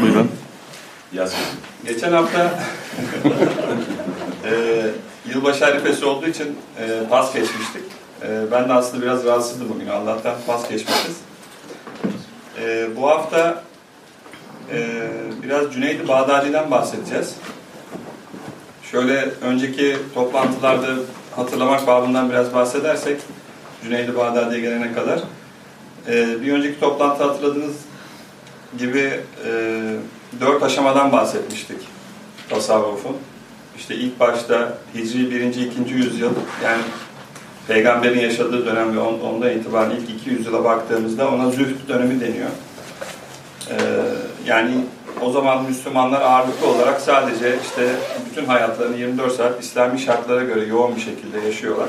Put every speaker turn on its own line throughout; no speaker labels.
Buyurun.
Yaz.
Geçen hafta e, yılbaşı arifesi olduğu için e, pas geçmiştik. E, ben de aslında biraz rahatsızdım bugün. Allah'tan pas geçmişiz. E, bu hafta e, biraz Cüneydi Bağdadi'den bahsedeceğiz. Şöyle önceki toplantılarda hatırlamak babından biraz bahsedersek Cüneydi Bağdadi'ye gelene kadar. E, bir önceki toplantı hatırladığınız gibi e, dört aşamadan bahsetmiştik tasavvufun. İşte ilk başta Hicri 1. 2. yüzyıl yani peygamberin yaşadığı dönem ve on, ondan itibaren ilk iki yüzyıla baktığımızda ona zühd dönemi deniyor. Ee, yani o zaman Müslümanlar ağırlıklı olarak sadece işte bütün hayatlarını 24 saat İslami şartlara göre yoğun bir şekilde yaşıyorlar.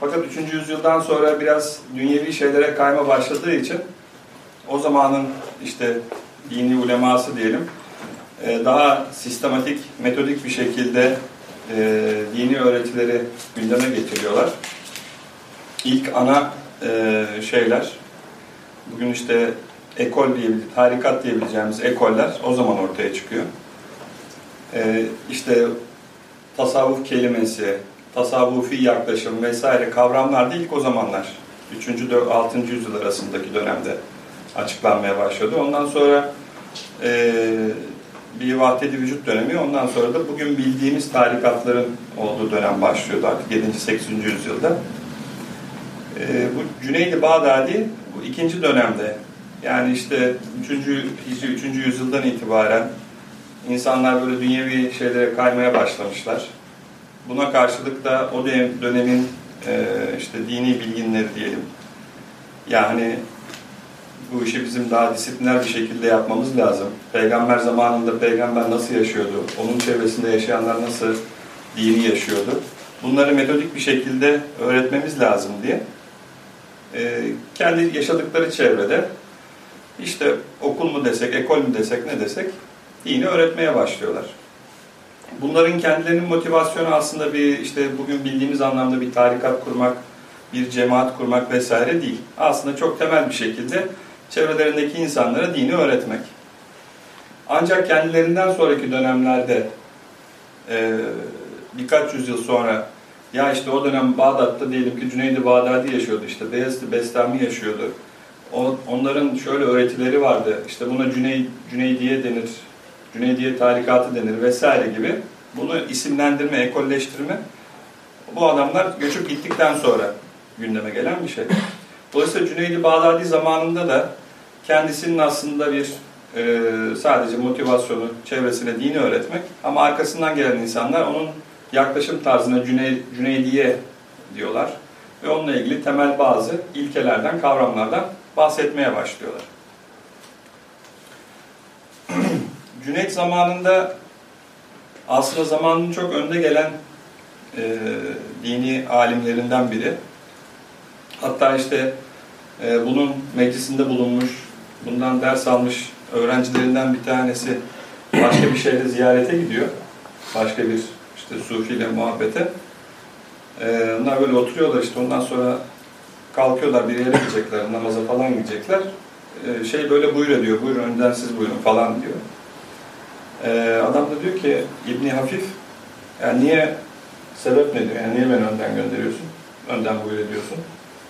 Fakat 3. yüzyıldan sonra biraz dünyevi şeylere kayma başladığı için o zamanın işte dini uleması diyelim e, daha sistematik, metodik bir şekilde e, dini öğretileri gündeme getiriyorlar. İlk ana e, şeyler, bugün işte ekol diyebileceğimiz, tarikat diyebileceğimiz ekoller o zaman ortaya çıkıyor. İşte tasavvuf kelimesi, tasavvufi yaklaşım vesaire kavramlar da ilk o zamanlar, 3. 6. yüzyıl arasındaki dönemde açıklanmaya başladı. Ondan sonra e, bir vahdedi vücut dönemi, ondan sonra da bugün bildiğimiz tarikatların olduğu dönem başlıyordu artık 7. 8. yüzyılda. E, bu Cüneydi Bağdadi bu ikinci dönemde yani işte 3. Hicri 3. yüzyıldan itibaren insanlar böyle dünyevi şeylere kaymaya başlamışlar. Buna karşılık da o dönemin e, işte dini bilginleri diyelim. Yani bu işi bizim daha disipliner bir şekilde yapmamız lazım. Peygamber zamanında peygamber nasıl yaşıyordu? Onun çevresinde yaşayanlar nasıl dini yaşıyordu? Bunları metodik bir şekilde öğretmemiz lazım diye e, kendi yaşadıkları çevrede işte okul mu desek, ekol mu desek, ne desek dini öğretmeye başlıyorlar. Bunların kendilerinin motivasyonu aslında bir işte bugün bildiğimiz anlamda bir tarikat kurmak, bir cemaat kurmak vesaire değil. Aslında çok temel bir şekilde çevrelerindeki insanlara dini öğretmek. Ancak kendilerinden sonraki dönemlerde e, birkaç yüzyıl sonra ya işte o dönem Bağdat'ta diyelim ki Cüneydi Bağdadi yaşıyordu işte Beyazıt Bestami yaşıyordu. O, onların şöyle öğretileri vardı. İşte buna Cüney, Cüneydiye denir, Cüneydiye tarikatı denir vesaire gibi. Bunu isimlendirme, ekolleştirme bu adamlar göçüp gittikten sonra gündeme gelen bir şey. Dolayısıyla Cüneydi Bağdadi zamanında da kendisinin aslında bir e, sadece motivasyonu çevresine dini öğretmek ama arkasından gelen insanlar onun yaklaşım tarzına Cüney, Cüneydiye diyorlar ve onunla ilgili temel bazı ilkelerden, kavramlardan bahsetmeye başlıyorlar. Cüneyt zamanında aslında zamanın çok önde gelen e, dini alimlerinden biri. Hatta işte e, bunun meclisinde bulunmuş, bundan ders almış öğrencilerinden bir tanesi başka bir şehre ziyarete gidiyor. Başka bir işte sufiyle muhabbete. E, onlar böyle oturuyorlar işte ondan sonra kalkıyorlar bir yere gidecekler, namaza falan gidecekler. E, şey böyle buyur ediyor, buyurun önden siz buyurun falan diyor. E, adam da diyor ki İbni Hafif, yani niye sebep ne diyor, yani niye beni önden gönderiyorsun, önden buyur ediyorsun.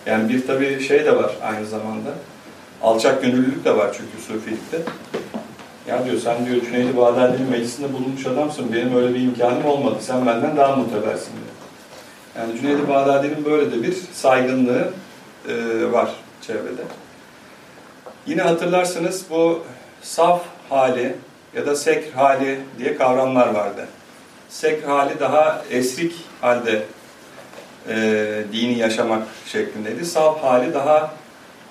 Yani bir tabi şey de var aynı zamanda. Alçak gönüllülük de var çünkü Sufilikte. Ya diyor sen diyor Cüneydi Bağdadi'nin meclisinde bulunmuş adamsın. Benim öyle bir imkanım olmadı. Sen benden daha mutebersin diyor. Yani Cüneydi Bağdadi'nin böyle de bir saygınlığı e, var çevrede. Yine hatırlarsınız bu saf hali ya da sekr hali diye kavramlar vardı. Sekr hali daha esrik halde e, dini yaşamak şeklindeydi. Saf hali daha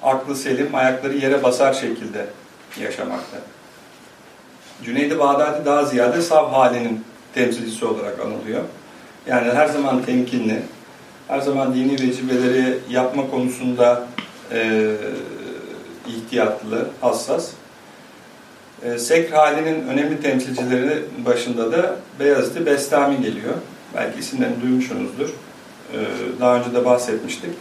aklı selim, ayakları yere basar şekilde yaşamakta. Cüneydi Bağdadi daha ziyade saf halinin temsilcisi olarak anılıyor. Yani her zaman temkinli, her zaman dini vecibeleri yapma konusunda e, ihtiyatlı, hassas. E, sekr halinin önemli temsilcileri başında da Beyazıt Bestami geliyor. Belki isimlerini duymuşsunuzdur. E, daha önce de bahsetmiştik.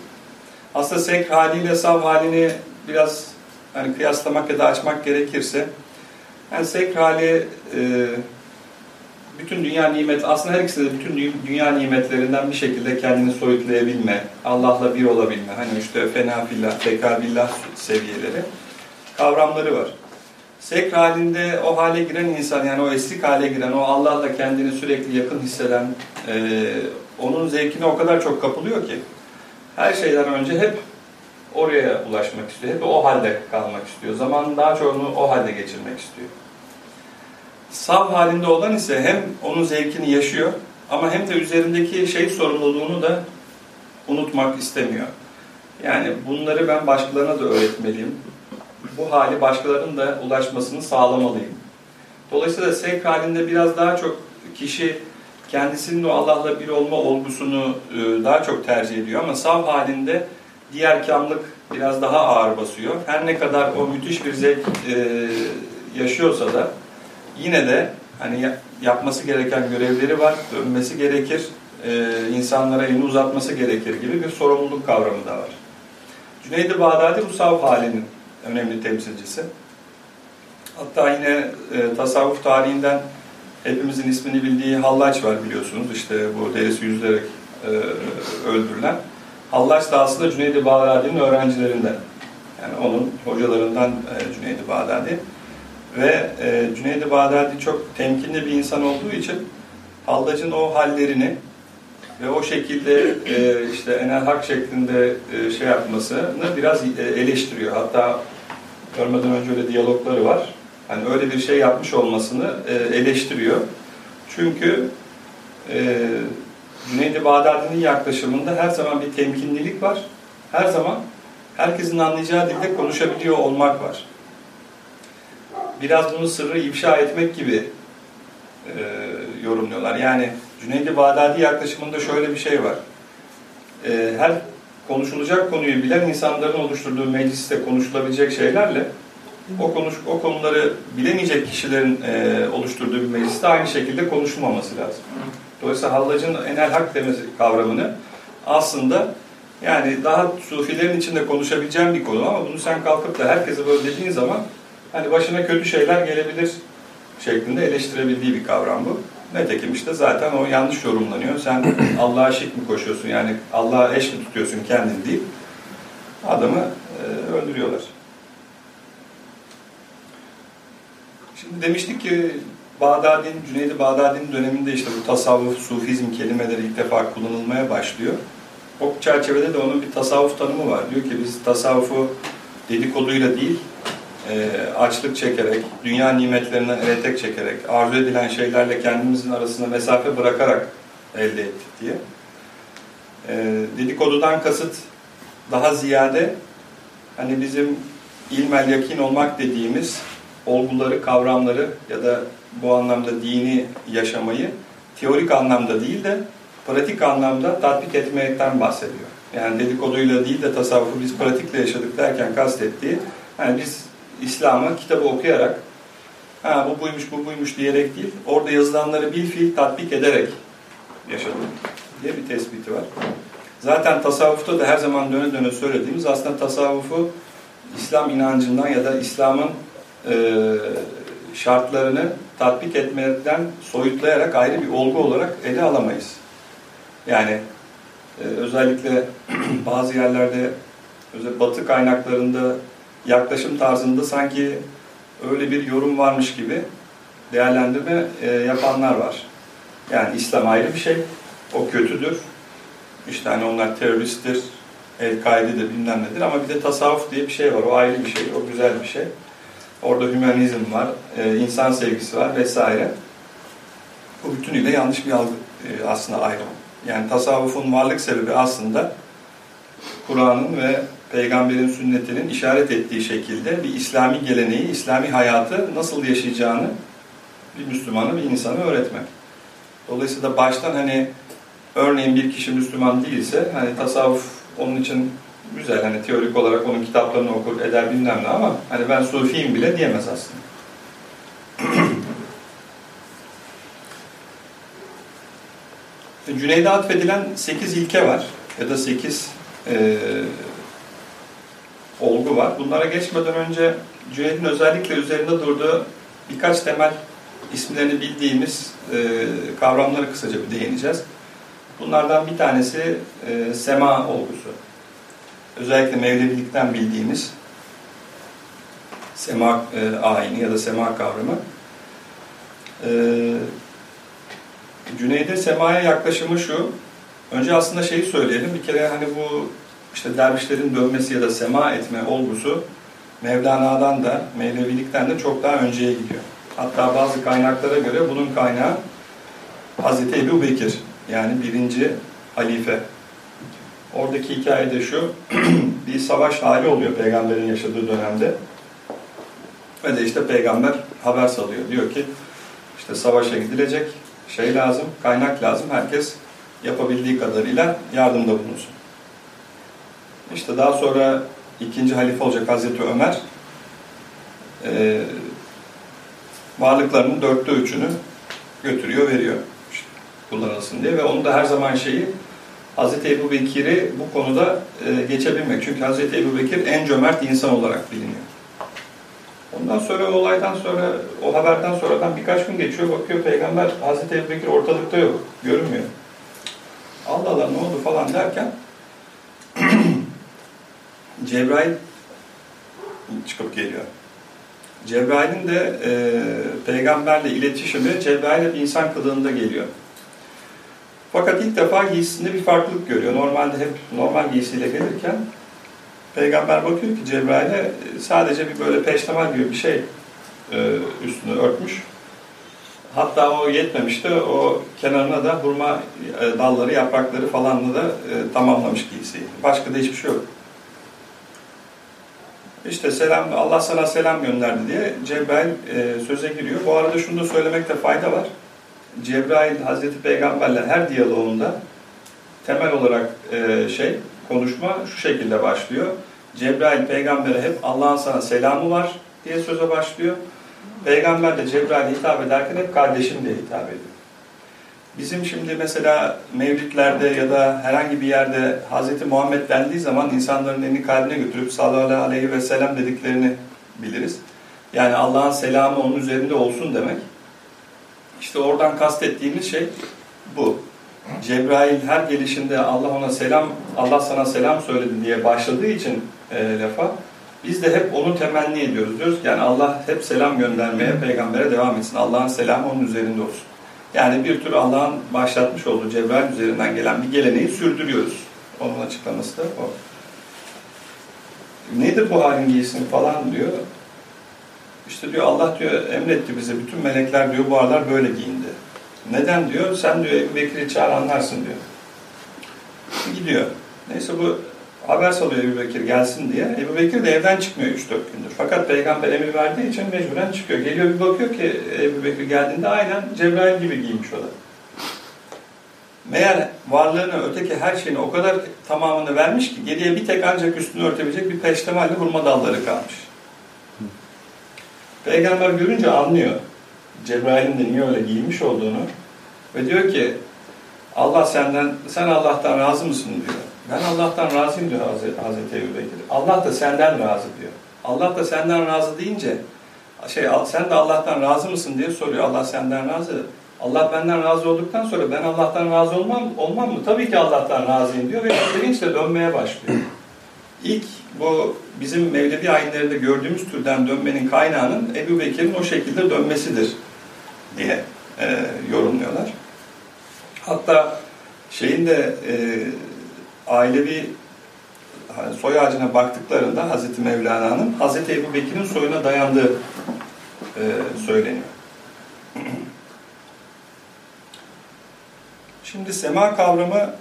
Aslında sekr haliyle sav halini biraz hani kıyaslamak ya da açmak gerekirse Yani sekr hali e, bütün dünya nimet, aslında her ikisi de bütün dünya nimetlerinden bir şekilde kendini soyutlayabilme, Allah'la bir olabilme, hani işte fena fillah, tekrar billah seviyeleri, kavramları var. Sekr halinde o hale giren insan, yani o eslik hale giren, o Allah'la kendini sürekli yakın hisseden, e, onun zevkine o kadar çok kapılıyor ki, her şeyden önce hep oraya ulaşmak istiyor, hep o halde kalmak istiyor. Zamanın daha çoğunu o halde geçirmek istiyor. Sav halinde olan ise hem onun zevkini yaşıyor ama hem de üzerindeki şey sorumluluğunu da unutmak istemiyor. Yani bunları ben başkalarına da öğretmeliyim. Bu hali başkalarının da ulaşmasını sağlamalıyım. Dolayısıyla sevk halinde biraz daha çok kişi kendisinin o Allah'la bir olma olgusunu e, daha çok tercih ediyor ama sav halinde diğer kamlık biraz daha ağır basıyor. Her ne kadar o müthiş bir zevk e, yaşıyorsa da yine de hani yapması gereken görevleri var, dönmesi gerekir, e, insanlara elini uzatması gerekir gibi bir sorumluluk kavramı da var. Cüneyd-i Bağdadi bu sav halinin önemli temsilcisi. Hatta yine tasavvuf tarihinden hepimizin ismini bildiği Hallaç var biliyorsunuz. İşte bu derisi yüzülerek e, öldürülen. Hallaç da aslında Cüneyd-i Bağdadi'nin öğrencilerinden. Yani onun hocalarından e, Cüneyd-i Bağdadi. Ve e, Cüneyd-i Bağdadi çok temkinli bir insan olduğu için Hallac'ın o hallerini ve o şekilde e, işte enel hak şeklinde e, şey yapmasını biraz e, eleştiriyor. Hatta görmeden önce öyle diyalogları var. Hani öyle bir şey yapmış olmasını e, eleştiriyor. Çünkü e, Cüneyd-i Bağdadi'nin yaklaşımında her zaman bir temkinlilik var. Her zaman herkesin anlayacağı dilde konuşabiliyor olmak var. Biraz bunu sırrı ifşa etmek gibi e, yorumluyorlar. Yani Cüneyd-i Bağdadi yaklaşımında şöyle bir şey var. E, her konuşulacak konuyu bilen insanların oluşturduğu mecliste konuşulabilecek şeylerle o konuş o konuları bilemeyecek kişilerin e, oluşturduğu bir mecliste aynı şekilde konuşulmaması lazım. Dolayısıyla Hallac'ın enel hak demesi kavramını aslında yani daha sufilerin içinde konuşabileceğim bir konu ama bunu sen kalkıp da herkese böyle dediğin zaman hani başına kötü şeyler gelebilir şeklinde eleştirebildiği bir kavram bu. Netekim işte zaten o yanlış yorumlanıyor. Sen Allah'a şirk mi koşuyorsun yani Allah'a eş mi tutuyorsun kendin deyip adamı e, öldürüyorlar. Şimdi demiştik ki Bağdadi'nin, Cüneyd-i Bağdadi'nin döneminde işte bu tasavvuf, sufizm kelimeleri ilk defa kullanılmaya başlıyor. O çerçevede de onun bir tasavvuf tanımı var. Diyor ki biz tasavvufu dedikoduyla değil, e, açlık çekerek, dünya nimetlerinden eretek çekerek, arzu edilen şeylerle kendimizin arasında mesafe bırakarak elde ettik diye. E, dedikodudan kasıt daha ziyade hani bizim ilmel yakin olmak dediğimiz olguları, kavramları ya da bu anlamda dini yaşamayı teorik anlamda değil de pratik anlamda tatbik etmekten bahsediyor. Yani dedikoduyla değil de tasavvufu biz pratikle yaşadık derken kastettiği, yani biz İslam'ı kitabı okuyarak ha bu buymuş bu buymuş diyerek değil, orada yazılanları bil fiil tatbik ederek yaşadık diye bir tespiti var. Zaten tasavvufta da her zaman döne döne söylediğimiz aslında tasavvufu İslam inancından ya da İslam'ın e, şartlarını tatbik etmekten soyutlayarak ayrı bir olgu olarak ele alamayız. Yani e, özellikle bazı yerlerde özellikle batı kaynaklarında yaklaşım tarzında sanki öyle bir yorum varmış gibi değerlendirme e, yapanlar var. Yani İslam ayrı bir şey, o kötüdür. İşte hani onlar teröristtir, El-Kaide'dir bilmem nedir ama bir de tasavvuf diye bir şey var. O ayrı bir şey, o güzel bir şey. Orada hümanizm var, e, insan sevgisi var vesaire. Bu bütünüyle yanlış bir algı e, aslında ayrım. Yani tasavvufun varlık sebebi aslında Kur'an'ın ve peygamberin sünnetinin işaret ettiği şekilde bir İslami geleneği, İslami hayatı nasıl yaşayacağını bir Müslümanı, bir insanı öğretmek. Dolayısıyla baştan hani örneğin bir kişi Müslüman değilse hani tasavvuf onun için güzel hani teorik olarak onun kitaplarını okur eder bilmem ne ama hani ben sufiyim bile diyemez aslında. Cüneyd'e atfedilen 8 ilke var ya da 8 e, olgu var. Bunlara geçmeden önce Cüneyd'in özellikle üzerinde durduğu birkaç temel isimlerini bildiğimiz e, kavramları kısaca bir değineceğiz. Bunlardan bir tanesi e, sema olgusu. Özellikle Mevlevilikten bildiğimiz sema e, ayini ya da sema kavramı. E, Cüneyd'in semaya yaklaşımı şu. Önce aslında şeyi söyleyelim. Bir kere hani bu işte dervişlerin dönmesi ya da sema etme olgusu Mevlana'dan da, Mevlevilikten de çok daha önceye gidiyor. Hatta bazı kaynaklara göre bunun kaynağı Hazreti Ebu Bekir. Yani birinci halife. Oradaki hikaye de şu, bir savaş hali oluyor peygamberin yaşadığı dönemde. Ve de işte peygamber haber salıyor. Diyor ki işte savaşa gidilecek, şey lazım, kaynak lazım. Herkes yapabildiği kadarıyla yardımda bulunsun. İşte daha sonra ikinci halife olacak Hazreti Ömer e, varlıklarının dörtte üçünü götürüyor, veriyor işte, kullanılsın diye ve onun da her zaman şeyi Hazreti Ebu Bekir'i bu konuda e, geçebilmek. Çünkü Hazreti Ebu Bekir en cömert insan olarak biliniyor. Ondan sonra olaydan sonra, o haberden sonradan birkaç gün geçiyor, bakıyor peygamber Hazreti Ebu Bekir ortalıkta yok, görünmüyor. Allah Allah ne oldu falan derken Cebrail çıkıp geliyor. Cebrail'in de e, peygamberle iletişimi Cebrail hep insan kılığında geliyor. Fakat ilk defa giysisinde bir farklılık görüyor. Normalde hep normal giysiyle gelirken peygamber bakıyor ki Cebrail'e sadece bir böyle peştemal gibi bir şey e, üstünü örtmüş. Hatta o yetmemişti. O kenarına da hurma e, dalları, yaprakları falanla da e, tamamlamış giysiyi. Başka da hiçbir şey yok. İşte selam, Allah sana selam gönderdi diye Cebrail e, söze giriyor. Bu arada şunu da söylemekte fayda var. Cebrail Hazreti Peygamberle her diyaloğunda temel olarak e, şey konuşma şu şekilde başlıyor. Cebrail peygambere hep Allah'ın sana selamı var diye söze başlıyor. Peygamber de Cebrail'e hitap ederken hep kardeşim diye hitap ediyor. Bizim şimdi mesela mevlitlerde ya da herhangi bir yerde Hz. Muhammed dendiği zaman insanların elini kalbine götürüp sallallahu aleyhi ve sellem dediklerini biliriz. Yani Allah'ın selamı onun üzerinde olsun demek. İşte oradan kastettiğimiz şey bu. Cebrail her gelişinde Allah ona selam, Allah sana selam söyledi diye başladığı için e, lafa biz de hep onu temenni ediyoruz. Diyoruz ki yani Allah hep selam göndermeye, peygambere devam etsin. Allah'ın selamı onun üzerinde olsun. Yani bir tür Allah'ın başlatmış olduğu Cebrail üzerinden gelen bir geleneği sürdürüyoruz. Onun açıklaması da o. Nedir bu halin giysin falan diyor. İşte diyor Allah diyor emretti bize bütün melekler diyor bu aralar böyle giyindi. Neden diyor? Sen diyor Ebu Bekir'i çağır anlarsın diyor. Gidiyor. Neyse bu haber salıyor Ebu Bekir gelsin diye. Ebu Bekir de evden çıkmıyor 3-4 gündür. Fakat peygamber emir verdiği için mecburen çıkıyor. Geliyor bir bakıyor ki Ebu Bekir geldiğinde aynen Cebrail gibi giymiş o da. Meğer varlığını, öteki her şeyini o kadar tamamını vermiş ki geriye bir tek ancak üstünü örtebilecek bir peştemalli hurma dalları kalmış. Peygamber görünce anlıyor. Cebrail'in de niye öyle giymiş olduğunu. Ve diyor ki Allah senden, sen Allah'tan razı mısın diyor. Ben Allah'tan razıyım diyor Hazreti, Hazreti Ebu Bekir. Allah da senden razı diyor. Allah da senden razı deyince şey sen de Allah'tan razı mısın diye soruyor. Allah senden razı. Allah benden razı olduktan sonra ben Allah'tan razı olmam, olmam mı? Tabii ki Allah'tan razıyım diyor ve sevinçle dönmeye başlıyor. İlk bu bizim Mevlevi ayinlerinde gördüğümüz türden dönmenin kaynağının Ebu Bekir'in o şekilde dönmesidir diye e, yorumluyorlar. Hatta şeyin de e, ailevi soy ağacına baktıklarında Hazreti Mevlana'nın Hazreti Ebu Bekir'in soyuna dayandığı e, söyleniyor. Şimdi sema kavramı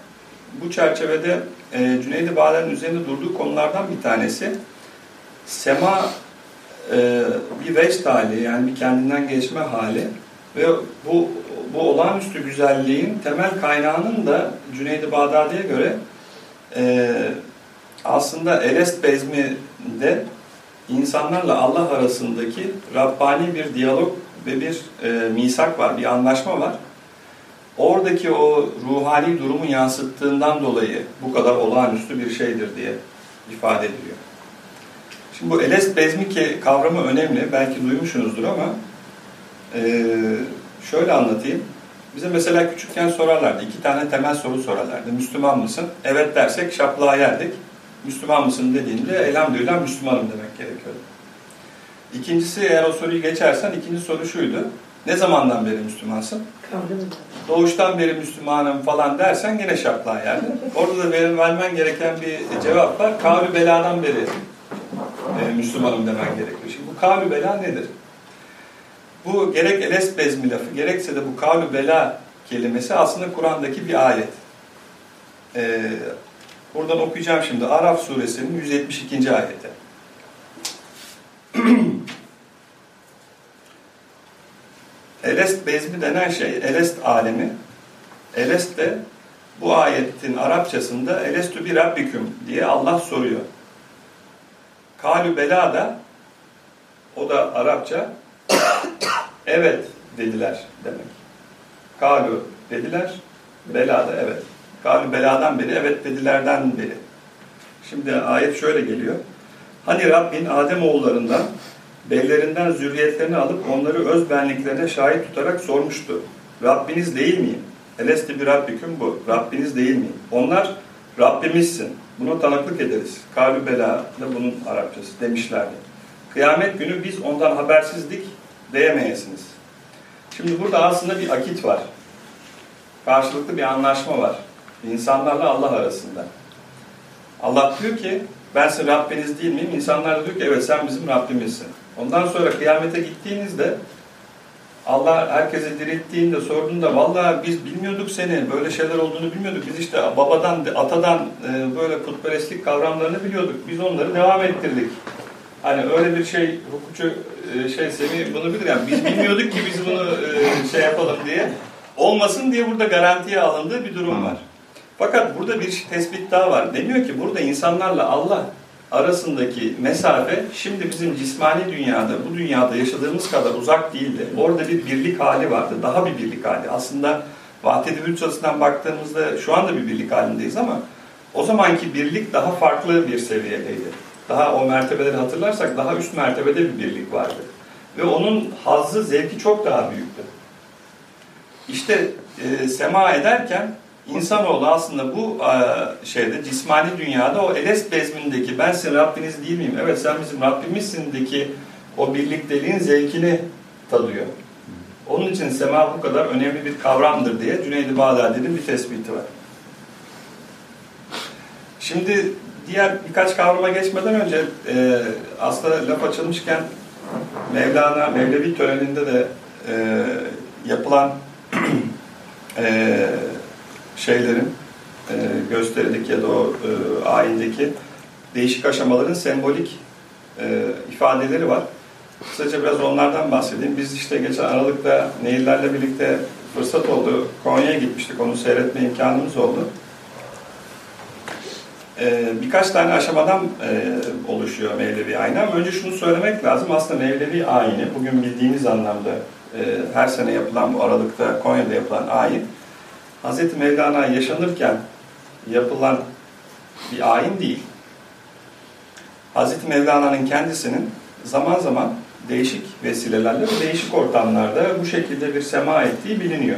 bu çerçevede e, Cüneydi Bağlar'ın üzerinde durduğu konulardan bir tanesi. Sema e, bir vecd hali yani bir kendinden geçme hali ve bu bu olağanüstü güzelliğin temel kaynağının da Cüneydi Bağdadi'ye göre e, aslında Elest Bezmi'de insanlarla Allah arasındaki Rabbani bir diyalog ve bir e, misak var, bir anlaşma var. Oradaki o ruhani durumu yansıttığından dolayı bu kadar olağanüstü bir şeydir diye ifade ediliyor. Şimdi bu Elest Bezmike kavramı önemli. Belki duymuşsunuzdur ama Ee, şöyle anlatayım. Bize mesela küçükken sorarlardı. iki tane temel soru sorarlardı. Müslüman mısın? Evet dersek şaplığa yerdik. Müslüman mısın dediğinde elhamdülillah Müslümanım demek gerekiyordu. İkincisi eğer o soruyu geçersen ikinci soru şuydu. Ne zamandan beri Müslümansın? Doğuştan beri Müslümanım falan dersen yine şaplığa yerdin. Orada da vermen gereken bir cevap var. Kavli beladan beri e, Müslümanım demen gerekiyor. Şimdi bu kavli bela nedir? Bu gerek elest bezmi lafı gerekse de bu kavlu bela kelimesi aslında Kur'an'daki bir ayet. Ee, buradan okuyacağım şimdi. Araf suresinin 172. ayeti. elest bezmi denen şey, elest alemi. Elest de bu ayetin Arapçasında elestü bir rabbiküm diye Allah soruyor. Kalü bela da o da Arapça evet dediler demek. Kalu dediler, bela da evet. Kalu beladan beri, evet dedilerden beri. Şimdi ayet şöyle geliyor. Hani Rabbin Adem oğullarından bellerinden zürriyetlerini alıp onları öz benliklerine şahit tutarak sormuştu. Rabbiniz değil miyim? Elesti bir Rabbiküm bu. Rabbiniz değil miyim? Onlar Rabbimizsin. Buna tanıklık ederiz. Kalü bela da bunun Arapçası demişlerdi. Kıyamet günü biz ondan habersizdik diyemeyesiniz. Şimdi burada aslında bir akit var. Karşılıklı bir anlaşma var. İnsanlarla Allah arasında. Allah diyor ki ben sizin Rabbiniz değil miyim? İnsanlar diyor ki evet sen bizim Rabbimizsin. Ondan sonra kıyamete gittiğinizde Allah herkese dirilttiğinde sorduğunda vallahi biz bilmiyorduk seni böyle şeyler olduğunu bilmiyorduk. Biz işte babadan atadan e, böyle putperestlik kavramlarını biliyorduk. Biz onları devam ettirdik. Hani öyle bir şey hukukçu e, şey Semih bunu bilir yani biz bilmiyorduk ki biz bunu e, şey yapalım diye. Olmasın diye burada garantiye alındığı bir durum var. Fakat burada bir tespit daha var. Deniyor ki burada insanlarla Allah arasındaki mesafe şimdi bizim cismani dünyada, bu dünyada yaşadığımız kadar uzak değildi. Orada bir birlik hali vardı. Daha bir birlik hali. Aslında vahdedi vücut açısından baktığımızda şu anda bir birlik halindeyiz ama o zamanki birlik daha farklı bir seviyedeydi. Daha o mertebeleri hatırlarsak daha üst mertebede bir birlik vardı. Ve onun hazzı, zevki çok daha büyüktü. İşte e, sema ederken insanoğlu aslında bu e, şeyde cismani dünyada o Eles bezmindeki ben sizin Rabbiniz değil miyim? Evet sen bizim Rabbimizsindeki o birlikteliğin zevkini tadıyor. Onun için sema bu kadar önemli bir kavramdır diye Cüneyd-i Bağdadi'nin bir tespiti var. Şimdi diğer birkaç kavrama geçmeden önce e, aslında laf açılmışken Mevlana, Mevlevi töreninde de e, yapılan e, şeylerin e, gösterilik ya da o e, ayindeki değişik aşamaların sembolik e, ifadeleri var. Kısaca biraz onlardan bahsedeyim. Biz işte geçen Aralık'ta Nehirlerle birlikte fırsat oldu. Konya'ya gitmiştik. Onu seyretme imkanımız oldu. Ee, birkaç tane aşamadan e, oluşuyor Mevlevi ayini önce şunu söylemek lazım. Aslında Mevlevi ayini bugün bildiğimiz anlamda e, her sene yapılan bu Aralık'ta Konya'da yapılan ayin Hz. Mevlana yaşanırken yapılan bir ayin değil. Hz. Mevlana'nın kendisinin zaman zaman değişik vesilelerle ve değişik ortamlarda bu şekilde bir sema ettiği biliniyor.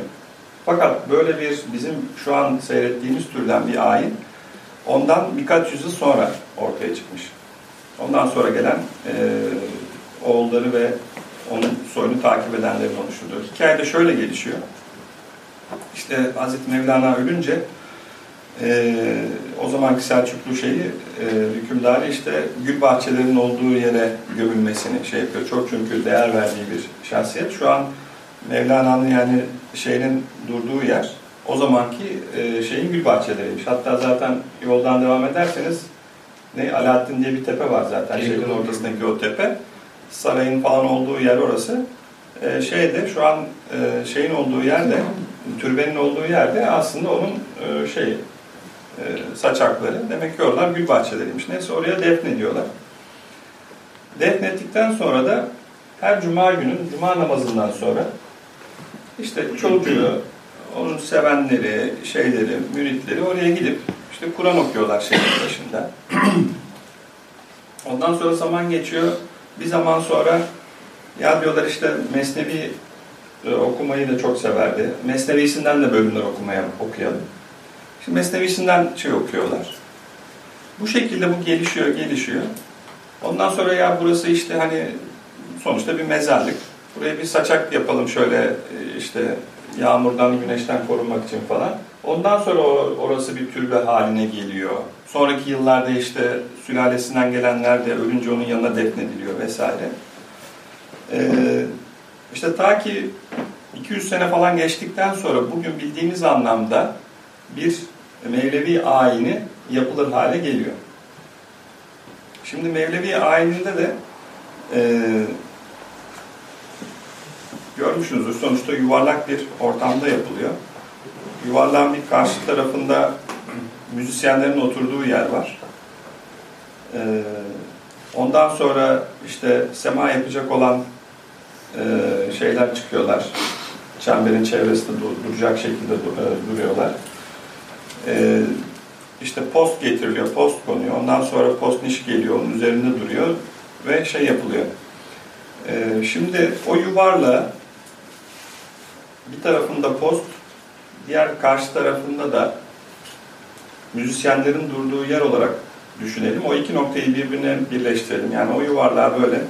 Fakat böyle bir bizim şu an seyrettiğimiz türden bir ayin ondan birkaç yüzyıl sonra ortaya çıkmış. Ondan sonra gelen e, oğulları ve onun soyunu takip edenlerin oluşturduğu. Hikaye de şöyle gelişiyor. İşte Hazreti Mevlana ölünce e, o zamanki Selçuklu şeyi e, hükümdarı işte gül bahçelerinin olduğu yere gömülmesini şey yapıyor. Çok çünkü değer verdiği bir şahsiyet. Şu an Mevlana'nın yani şeyinin durduğu yer o zamanki e, şeyin gül bahçeleriymiş. Hatta zaten yoldan devam ederseniz ne Alaaddin diye bir tepe var zaten şehrin ortasındaki o tepe. Sarayın falan olduğu yer orası. E, şeyde şu an e, şeyin olduğu yerde türbenin olduğu yerde aslında onun e, şey e, saçakları. Demek ki oralar gül bahçeleriymiş. Neyse oraya defnediyorlar. Defnettikten sonra da her cuma günün cuma namazından sonra işte çocuğu, onun sevenleri, şeyleri, müritleri oraya gidip işte Kur'an okuyorlar şehrin başında. Ondan sonra zaman geçiyor. Bir zaman sonra ya diyorlar işte Mesnevi e, okumayı da çok severdi. Mesnevisinden de bölümler okumaya okuyalım. Şimdi Mesnevisinden şey okuyorlar. Bu şekilde bu gelişiyor, gelişiyor. Ondan sonra ya burası işte hani sonuçta bir mezarlık. Buraya bir saçak yapalım şöyle e, işte yağmurdan, güneşten korunmak için falan. Ondan sonra orası bir türbe haline geliyor. Sonraki yıllarda işte sülalesinden gelenler de ölünce onun yanına defnediliyor vesaire. Ee, işte ta ki 200 sene falan geçtikten sonra bugün bildiğimiz anlamda bir Mevlevi ayini yapılır hale geliyor. Şimdi Mevlevi ayininde de e, görmüşsünüzdür sonuçta yuvarlak bir ortamda yapılıyor. Yuvarlağın bir karşı tarafında müzisyenlerin oturduğu yer var. E, ondan sonra işte sema yapacak olan e, şeyler çıkıyorlar. Çemberin çevresinde duracak şekilde e, duruyorlar. E, işte post getiriliyor, post konuyor. Ondan sonra post niş geliyor, onun üzerinde duruyor ve şey yapılıyor. E, şimdi o yuvarla bir tarafında post, diğer karşı tarafında da müzisyenlerin durduğu yer olarak düşünelim. O iki noktayı birbirine birleştirelim. Yani o yuvarlağı böyle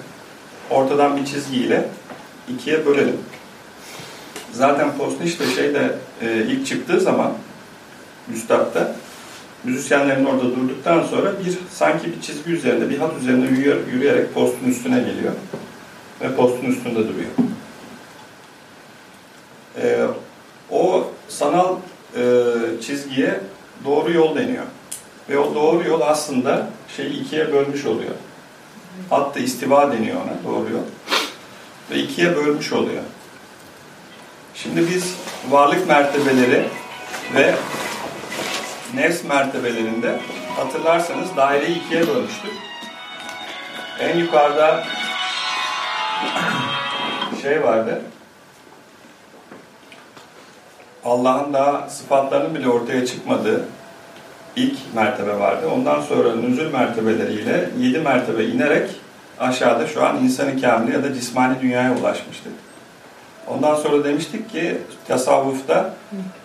ortadan bir çizgiyle ikiye bölelim. Zaten Postniş de şeyde e, ilk çıktığı zaman Üstad'da müzisyenlerin orada durduktan sonra bir sanki bir çizgi üzerinde, bir hat üzerinde yürüyerek postun üstüne geliyor. Ve postun üstünde duruyor. E, o sanal e, çizgiye doğru yol deniyor. Ve o doğru yol aslında şeyi ikiye bölmüş oluyor. Hatta istiva deniyor ona doğru. Ve ikiye bölmüş oluyor. Şimdi biz varlık mertebeleri ve nefs mertebelerinde hatırlarsanız daireyi ikiye bölmüştük. En yukarıda şey vardı. Allah'ın daha sıfatlarının bile ortaya çıkmadığı ilk mertebe vardı. Ondan sonra nüzül mertebeleriyle yedi mertebe inerek aşağıda şu an insanı kamili ya da cismani dünyaya ulaşmıştık. Ondan sonra demiştik ki tasavvufta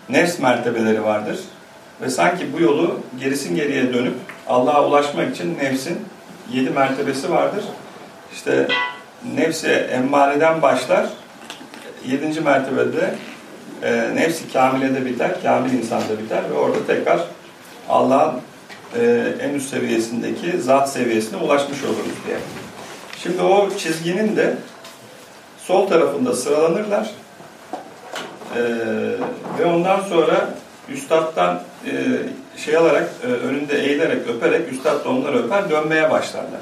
nefs mertebeleri vardır. Ve sanki bu yolu gerisin geriye dönüp Allah'a ulaşmak için nefsin yedi mertebesi vardır. İşte nefsi emmareden başlar. Yedinci mertebede e, nefsi kamilede biter, kamil insanda biter ve orada tekrar Allah'ın e, en üst seviyesindeki zat seviyesine ulaşmış oluruz diye. Şimdi o çizginin de sol tarafında sıralanırlar e, ve ondan sonra üstadtan e, şey alarak e, önünde eğilerek öperek üstad da onları öper dönmeye başlarlar.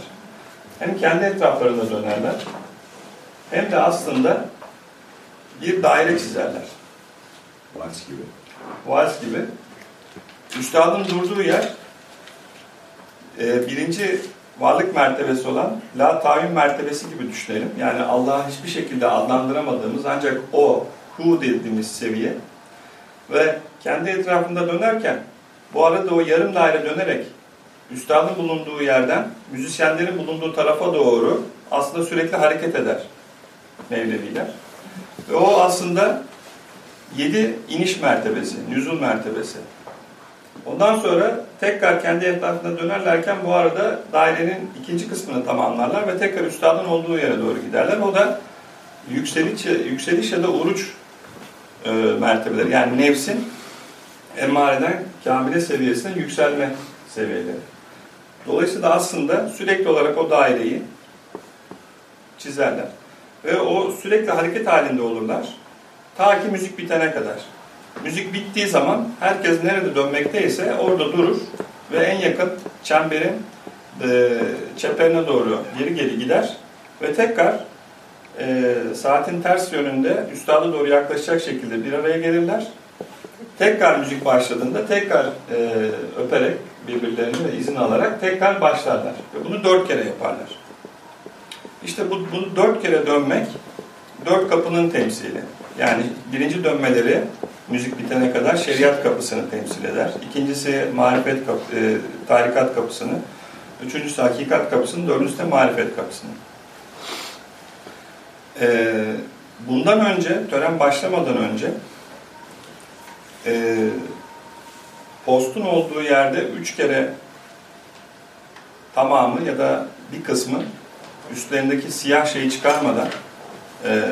Hem kendi etraflarında dönerler hem de aslında bir daire çizerler.
Vals gibi.
Vals gibi. Üstadın durduğu yer e, birinci varlık mertebesi olan la tayin mertebesi gibi düşünelim. Yani Allah'ı hiçbir şekilde adlandıramadığımız ancak o hu dediğimiz seviye ve kendi etrafında dönerken bu arada o yarım daire dönerek üstadın bulunduğu yerden müzisyenlerin bulunduğu tarafa doğru aslında sürekli hareket eder Mevleviler. Ve o aslında yedi iniş mertebesi, nüzul mertebesi. Ondan sonra tekrar kendi etrafına dönerlerken bu arada dairenin ikinci kısmını tamamlarlar ve tekrar üstadın olduğu yere doğru giderler. O da yükseliş, yükseliş ya da uruç e, mertebeleri. Yani nefsin emmareden kamile seviyesine yükselme seviyeleri. Dolayısıyla aslında sürekli olarak o daireyi çizerler. Ve o sürekli hareket halinde olurlar. Ta ki müzik bitene kadar. Müzik bittiği zaman herkes nerede dönmekteyse orada durur ve en yakın çemberin e, çeperine doğru geri geri gider ve tekrar e, saatin ters yönünde üstada doğru yaklaşacak şekilde bir araya gelirler. Tekrar müzik başladığında tekrar e, öperek birbirlerini ve izin alarak tekrar başlarlar. Ve bunu dört kere yaparlar. İşte bu, bunu dört kere dönmek dört kapının temsili. Yani birinci dönmeleri müzik bitene kadar şeriat kapısını temsil eder. İkincisi marifet kapı, e, tarikat kapısını. Üçüncüsü hakikat kapısını, dördüncüsü de marifet kapısını. E, bundan önce, tören başlamadan önce e, postun olduğu yerde üç kere tamamı ya da bir kısmı üstlerindeki siyah şeyi çıkarmadan e,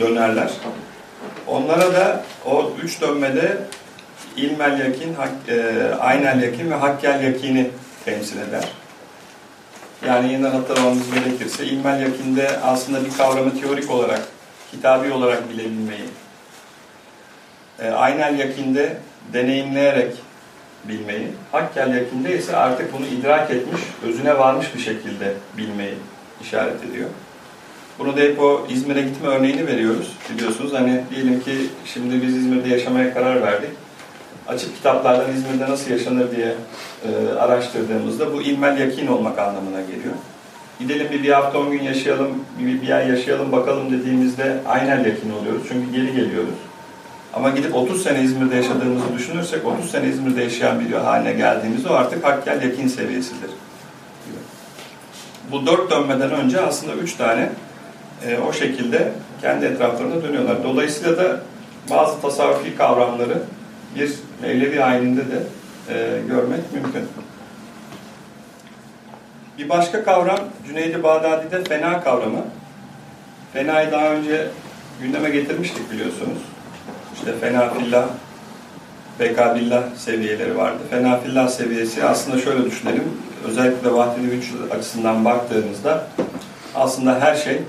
dönerler. Onlara da o üç dönmede ilmel yakin, hak, e, aynel yakin ve hakkel yakini temsil eder. Yani yeniden hatırlamamız gerekirse ilmel yakinde aslında bir kavramı teorik olarak, kitabi olarak bilebilmeyi, e, aynel yakinde deneyimleyerek bilmeyi, hakkel yakinde ise artık bunu idrak etmiş, özüne varmış bir şekilde bilmeyi işaret ediyor. Bunu da hep o İzmir'e gitme örneğini veriyoruz. Biliyorsunuz hani diyelim ki şimdi biz İzmir'de yaşamaya karar verdik. Açıp kitaplardan İzmir'de nasıl yaşanır diye e, araştırdığımızda bu ilmel yakin olmak anlamına geliyor. Gidelim bir, bir hafta on gün yaşayalım, bir, bir ay yaşayalım bakalım dediğimizde aynel yakin oluyoruz. Çünkü geri geliyoruz. Ama gidip 30 sene İzmir'de yaşadığımızı düşünürsek 30 sene İzmir'de yaşayan bir haline geldiğimizde o artık hakkel yakin seviyesidir. Bu dört dönmeden önce aslında üç tane e, o şekilde kendi etraflarında dönüyorlar. Dolayısıyla da bazı tasavvufi kavramları bir Mevlevi ayininde de e, görmek mümkün. Bir başka kavram Cüneydi Bağdadi'de fena kavramı. Fenayı daha önce gündeme getirmiştik biliyorsunuz. İşte fena fillah, beka billah seviyeleri vardı. Fena fillah seviyesi aslında şöyle düşünelim. Özellikle vahdeli güç açısından baktığımızda aslında her şey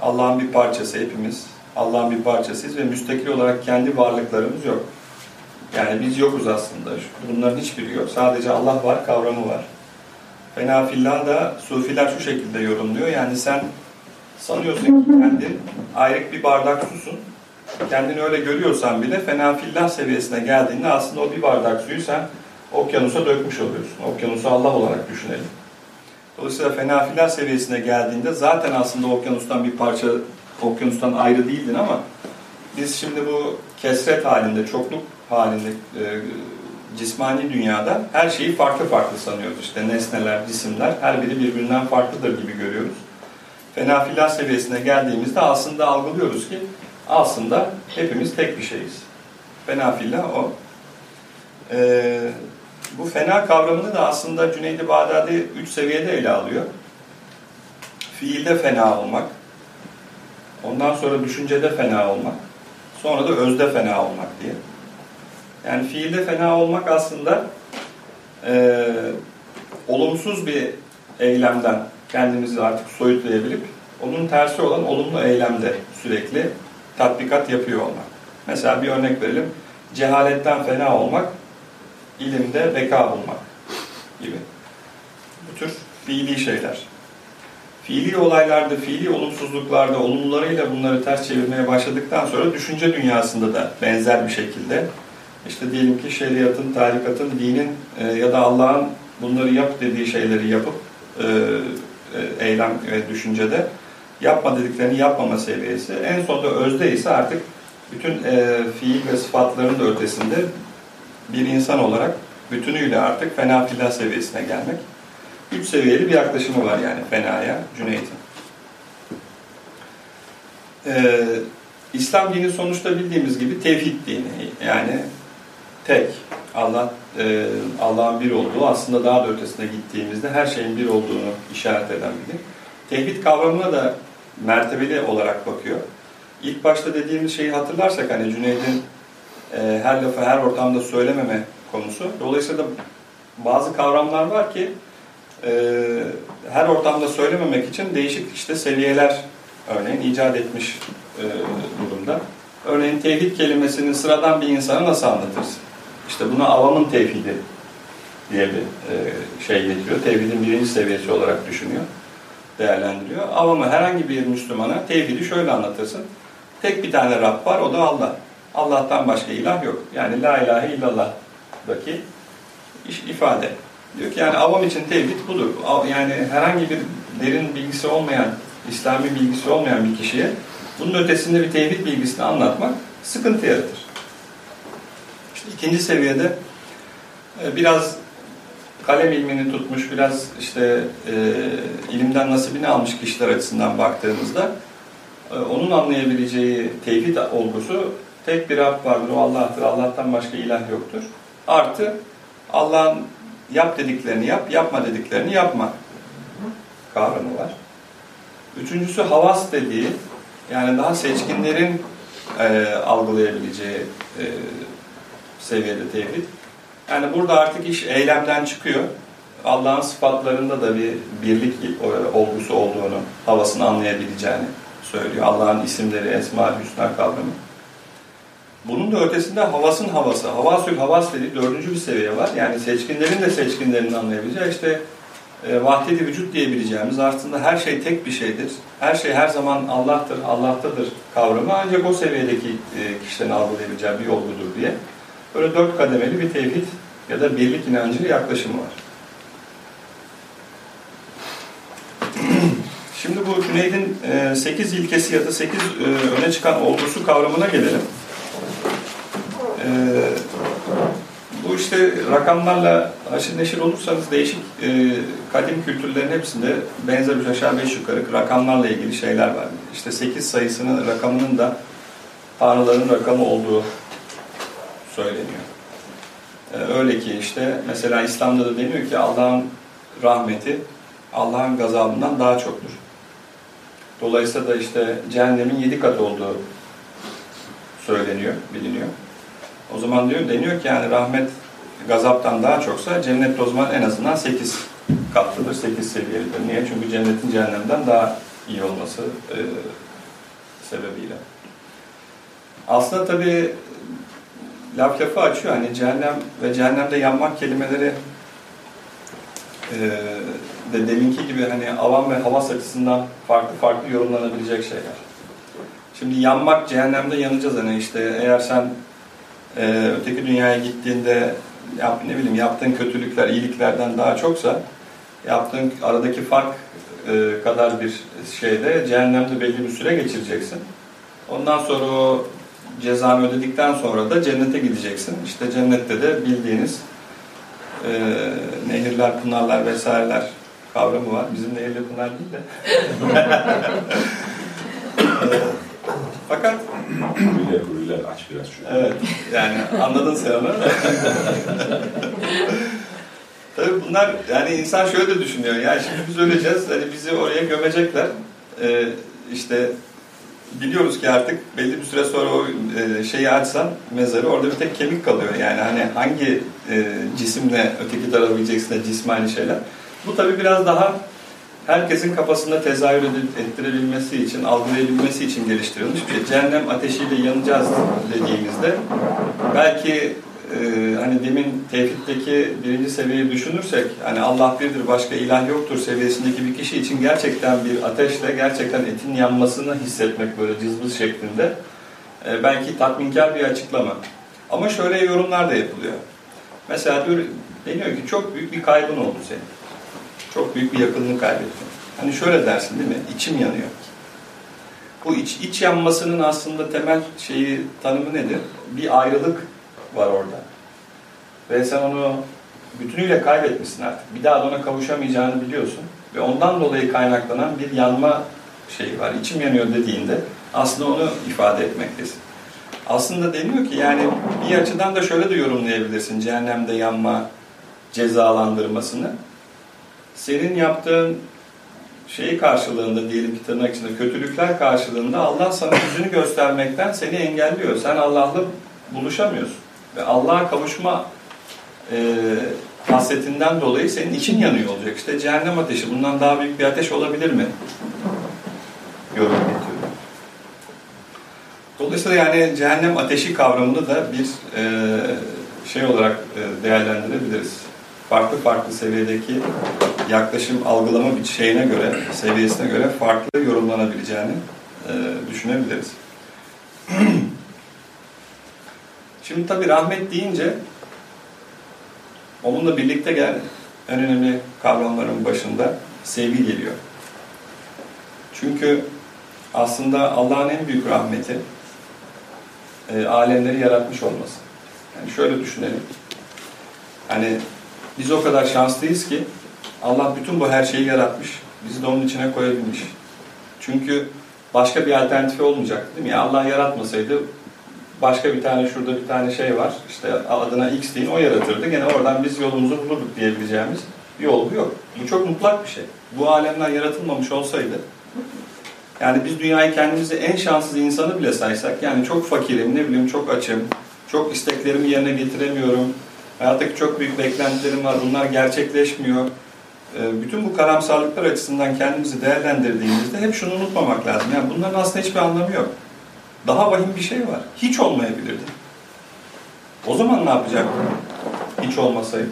Allah'ın bir parçası hepimiz. Allah'ın bir parçasıyız ve müstakil olarak kendi varlıklarımız yok. Yani biz yokuz aslında. Bunların hiçbiri yok. Sadece Allah var, kavramı var. Fena fillah da sufiler şu şekilde yorumluyor. Yani sen sanıyorsun ki kendin ayrık bir bardak susun. Kendini öyle görüyorsan bile fena fillah seviyesine geldiğinde aslında o bir bardak suyu sen okyanusa dökmüş oluyorsun. Okyanusu Allah olarak düşünelim. Dolayısıyla fena fillah seviyesine geldiğinde zaten aslında okyanustan bir parça, okyanustan ayrı değildin ama biz şimdi bu kesret halinde, çokluk halinde e, cismani dünyada her şeyi farklı farklı sanıyoruz. İşte nesneler, cisimler her biri birbirinden farklıdır gibi görüyoruz. Fena filah seviyesine geldiğimizde aslında algılıyoruz ki aslında hepimiz tek bir şeyiz. Fena filah o. Ee, bu fena kavramını da aslında Cüneydi Bağdadi üç seviyede ele alıyor. Fiilde fena olmak, ondan sonra düşüncede fena olmak, sonra da özde fena olmak diye. Yani fiilde fena olmak aslında e, olumsuz bir eylemden kendimizi artık soyutlayabilip onun tersi olan olumlu eylemde sürekli tatbikat yapıyor olmak. Mesela bir örnek verelim. Cehaletten fena olmak, ilimde beka bulmak gibi. Bu tür fiili şeyler. Fiili olaylarda, fiili olumsuzluklarda, olumlularıyla bunları ters çevirmeye başladıktan sonra düşünce dünyasında da benzer bir şekilde işte diyelim ki şeriatın, tarikatın, dinin e, ya da Allah'ın bunları yap dediği şeyleri yapıp e, e, eylem ve düşüncede yapma dediklerini yapmama seviyesi. En sonunda özde ise artık bütün e, fiil ve sıfatların da ötesinde bir insan olarak bütünüyle artık fena filah seviyesine gelmek. Üç seviyeli bir yaklaşımı var yani fenaya, Cüneyt'in. Ee, İslam dini sonuçta bildiğimiz gibi tevhid dini. Yani tek, Allah e, Allah'ın bir olduğu, aslında daha da ötesine gittiğimizde her şeyin bir olduğunu işaret eden bir din. Tevhid kavramına da mertebeli olarak bakıyor. İlk başta dediğimiz şeyi hatırlarsak hani Cüneyd'in e, her lafı her ortamda söylememe konusu. Dolayısıyla bazı kavramlar var ki e, her ortamda söylememek için değişik işte seviyeler örneğin icat etmiş e, durumda. Örneğin tevhid kelimesini sıradan bir insana nasıl anlatırsın? İşte buna avamın tevhidi diye bir şey getiriyor. Tevhidin birinci seviyesi olarak düşünüyor, değerlendiriyor. Avamı herhangi bir Müslümana tevhidi şöyle anlatırsın. Tek bir tane Rab var, o da Allah. Allah'tan başka ilah yok. Yani la ilahe illallah'daki ifade. Diyor ki yani avam için tevhid budur. Yani herhangi bir derin bilgisi olmayan, İslami bilgisi olmayan bir kişiye bunun ötesinde bir tevhid bilgisini anlatmak sıkıntı yaratır. İşte ikinci seviyede e, biraz kalem ilmini tutmuş, biraz işte e, ilimden nasibini almış kişiler açısından baktığımızda e, onun anlayabileceği tevhid olgusu tek bir Rab vardır, o Allah'tır, Allah'tan başka ilah yoktur. Artı Allah'ın yap dediklerini yap, yapma dediklerini yapma kavramı var. Üçüncüsü havas dediği, yani daha seçkinlerin e, algılayabileceği e, seviyede tevhid. Yani burada artık iş eylemden çıkıyor. Allah'ın sıfatlarında da bir birlik olgusu olduğunu, havasını anlayabileceğini söylüyor. Allah'ın isimleri, esma, hüsna kavramı. Bunun da ötesinde havasın havası, havasül havas dediği dördüncü bir seviye var. Yani seçkinlerin de seçkinlerini anlayabileceği işte e, vahdedi vücut diyebileceğimiz aslında her şey tek bir şeydir. Her şey her zaman Allah'tır, Allah'tadır kavramı ancak o seviyedeki e, kişilerin algılayabileceği bir yolgudur diye. Böyle dört kademeli bir tevhid ya da birlik inancı yaklaşımı var. Şimdi bu Cüneyd'in 8 e, ilkesi ya da 8 e, öne çıkan olgusu kavramına gelelim. E, bu işte rakamlarla haşır neşir olursanız değişik kadim kültürlerin hepsinde benzer üç aşağı beş yukarı rakamlarla ilgili şeyler var. İşte 8 sayısının rakamının da tanrıların rakamı olduğu söyleniyor. Öyle ki işte mesela İslam'da da deniyor ki Allah'ın rahmeti Allah'ın gazabından daha çoktur. Dolayısıyla da işte cehennemin yedi kat olduğu söyleniyor, biliniyor. O zaman diyor, deniyor ki yani rahmet gazaptan daha çoksa cennet o zaman en azından sekiz katlıdır, sekiz seviyelidir. Niye? Çünkü cennetin cehennemden daha iyi olması e, sebebiyle. Aslında tabi laf lafı açıyor. Hani cehennem ve cehennemde yanmak kelimeleri e, de deminki gibi hani avam ve havas açısından farklı farklı yorumlanabilecek şeyler. Şimdi yanmak, cehennemde yanacağız hani işte eğer sen e, öteki dünyaya gittiğinde yap, ne bileyim yaptığın kötülükler iyiliklerden daha çoksa yaptığın aradaki fark e, kadar bir şeyde cehennemde belli bir süre geçireceksin. Ondan sonra o cezanı ödedikten sonra da cennete gideceksin. İşte cennette de bildiğiniz e, nehirler, pınarlar vesaireler kavramı var. Bizim nehirle pınar değil de. Fakat
Rüller, rüller aç biraz şu.
Evet, yani anladın sen onu. Tabii bunlar, yani insan şöyle de düşünüyor. Yani şimdi biz öleceğiz, hani bizi oraya gömecekler. Ee, işte biliyoruz ki artık belli bir süre sonra o e, şeyi açsan mezarı orada bir tek kemik kalıyor. Yani hani hangi e, cisimle öteki tarafa gideceksin de cismani şeyler. Bu tabi biraz daha herkesin kafasında tezahür ettirebilmesi için, algılayabilmesi için geliştirilmiş bir şey. Cehennem ateşiyle yanacağız dediğimizde belki e, hani demin tevhiddeki birinci seviyeyi düşünürsek hani Allah birdir başka ilah yoktur seviyesindeki bir kişi için gerçekten bir ateşle gerçekten etin yanmasını hissetmek böyle cızbız şeklinde e, belki tatminkar bir açıklama. Ama şöyle yorumlar da yapılıyor. Mesela diyor, deniyor ki çok büyük bir kaybın oldu senin. Çok büyük bir yakınını kaybettin. Hani şöyle dersin değil mi? İçim yanıyor. Bu iç, iç yanmasının aslında temel şeyi tanımı nedir? Bir ayrılık var orada. Ve sen onu bütünüyle kaybetmişsin artık. Bir daha da ona kavuşamayacağını biliyorsun. Ve ondan dolayı kaynaklanan bir yanma şeyi var. İçim yanıyor dediğinde aslında onu ifade etmektesin. Aslında deniyor ki yani bir açıdan da şöyle de yorumlayabilirsin cehennemde yanma cezalandırmasını senin yaptığın şeyi karşılığında diyelim ki tırnak içinde kötülükler karşılığında Allah sana yüzünü göstermekten seni engelliyor. Sen Allah'la buluşamıyorsun. Ve Allah'a kavuşma e, hasretinden dolayı senin için yanıyor olacak. İşte cehennem ateşi bundan daha büyük bir ateş olabilir mi? Yorum getiriyor. Dolayısıyla yani cehennem ateşi kavramını da bir e, şey olarak e, değerlendirebiliriz. Farklı farklı seviyedeki yaklaşım algılama bir şeyine göre, seviyesine göre farklı yorumlanabileceğini e, düşünebiliriz. Şimdi tabii rahmet deyince onunla birlikte gel en önemli kavramların başında sevgi geliyor. Çünkü aslında Allah'ın en büyük rahmeti e, alemleri yaratmış olması. Yani şöyle düşünelim. Hani biz o kadar şanslıyız ki Allah bütün bu her şeyi yaratmış. Bizi de onun içine koyabilmiş. Çünkü başka bir alternatifi olmayacaktı değil mi? Yani Allah yaratmasaydı başka bir tane şurada bir tane şey var. İşte adına X deyin o yaratırdı. Gene oradan biz yolumuzu bulurduk diyebileceğimiz bir yol yok. Bu çok mutlak bir şey. Bu alemler yaratılmamış olsaydı yani biz dünyayı kendimizi en şanssız insanı bile saysak yani çok fakirim, ne bileyim çok açım, çok isteklerimi yerine getiremiyorum. Hayattaki çok büyük beklentilerim var. Bunlar gerçekleşmiyor. Ee, bütün bu karamsarlıklar açısından kendimizi değerlendirdiğimizde hep şunu unutmamak lazım. Yani bunların aslında hiçbir anlamı yok. Daha vahim bir şey var. Hiç olmayabilirdi. O zaman ne yapacaktın? Hiç olmasaydı.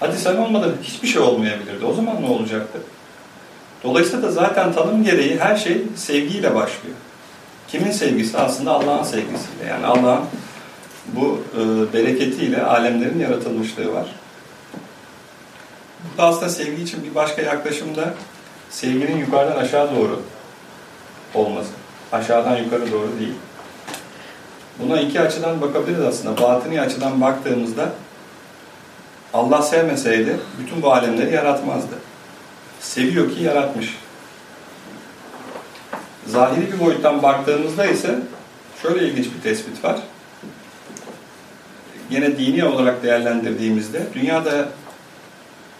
Hadi sen olmadan hiçbir şey olmayabilirdi. O zaman ne olacaktı? Dolayısıyla da zaten tanım gereği her şey sevgiyle başlıyor. Kimin sevgisi? Aslında Allah'ın sevgisiyle. Yani Allah'ın bu e, bereketiyle alemlerin yaratılmışlığı var. Burada aslında sevgi için bir başka yaklaşım da sevginin yukarıdan aşağı doğru olması. Aşağıdan yukarı doğru değil. Buna iki açıdan bakabiliriz aslında. Batini açıdan baktığımızda Allah sevmeseydi bütün bu alemleri yaratmazdı. Seviyor ki yaratmış. Zahiri bir boyuttan baktığımızda ise şöyle ilginç bir tespit var. Yine dini olarak değerlendirdiğimizde dünyada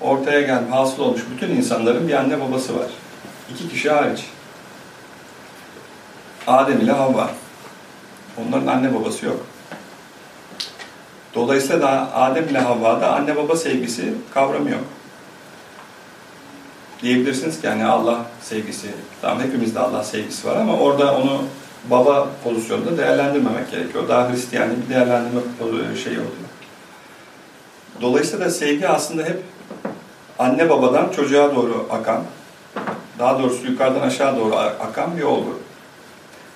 ortaya gelmiş, hasıl olmuş bütün insanların bir anne babası var. İki kişi hariç. Adem ile Havva. Onların anne babası yok. Dolayısıyla da Adem ile Havva'da anne baba sevgisi kavramı yok. Diyebilirsiniz ki yani Allah sevgisi, tamam hepimizde Allah sevgisi var ama orada onu baba pozisyonunda değerlendirmemek gerekiyor. Daha Hristiyan bir değerlendirme şeyi oluyor. Dolayısıyla da sevgi aslında hep anne babadan çocuğa doğru akan, daha doğrusu yukarıdan aşağı doğru akan bir yol bu.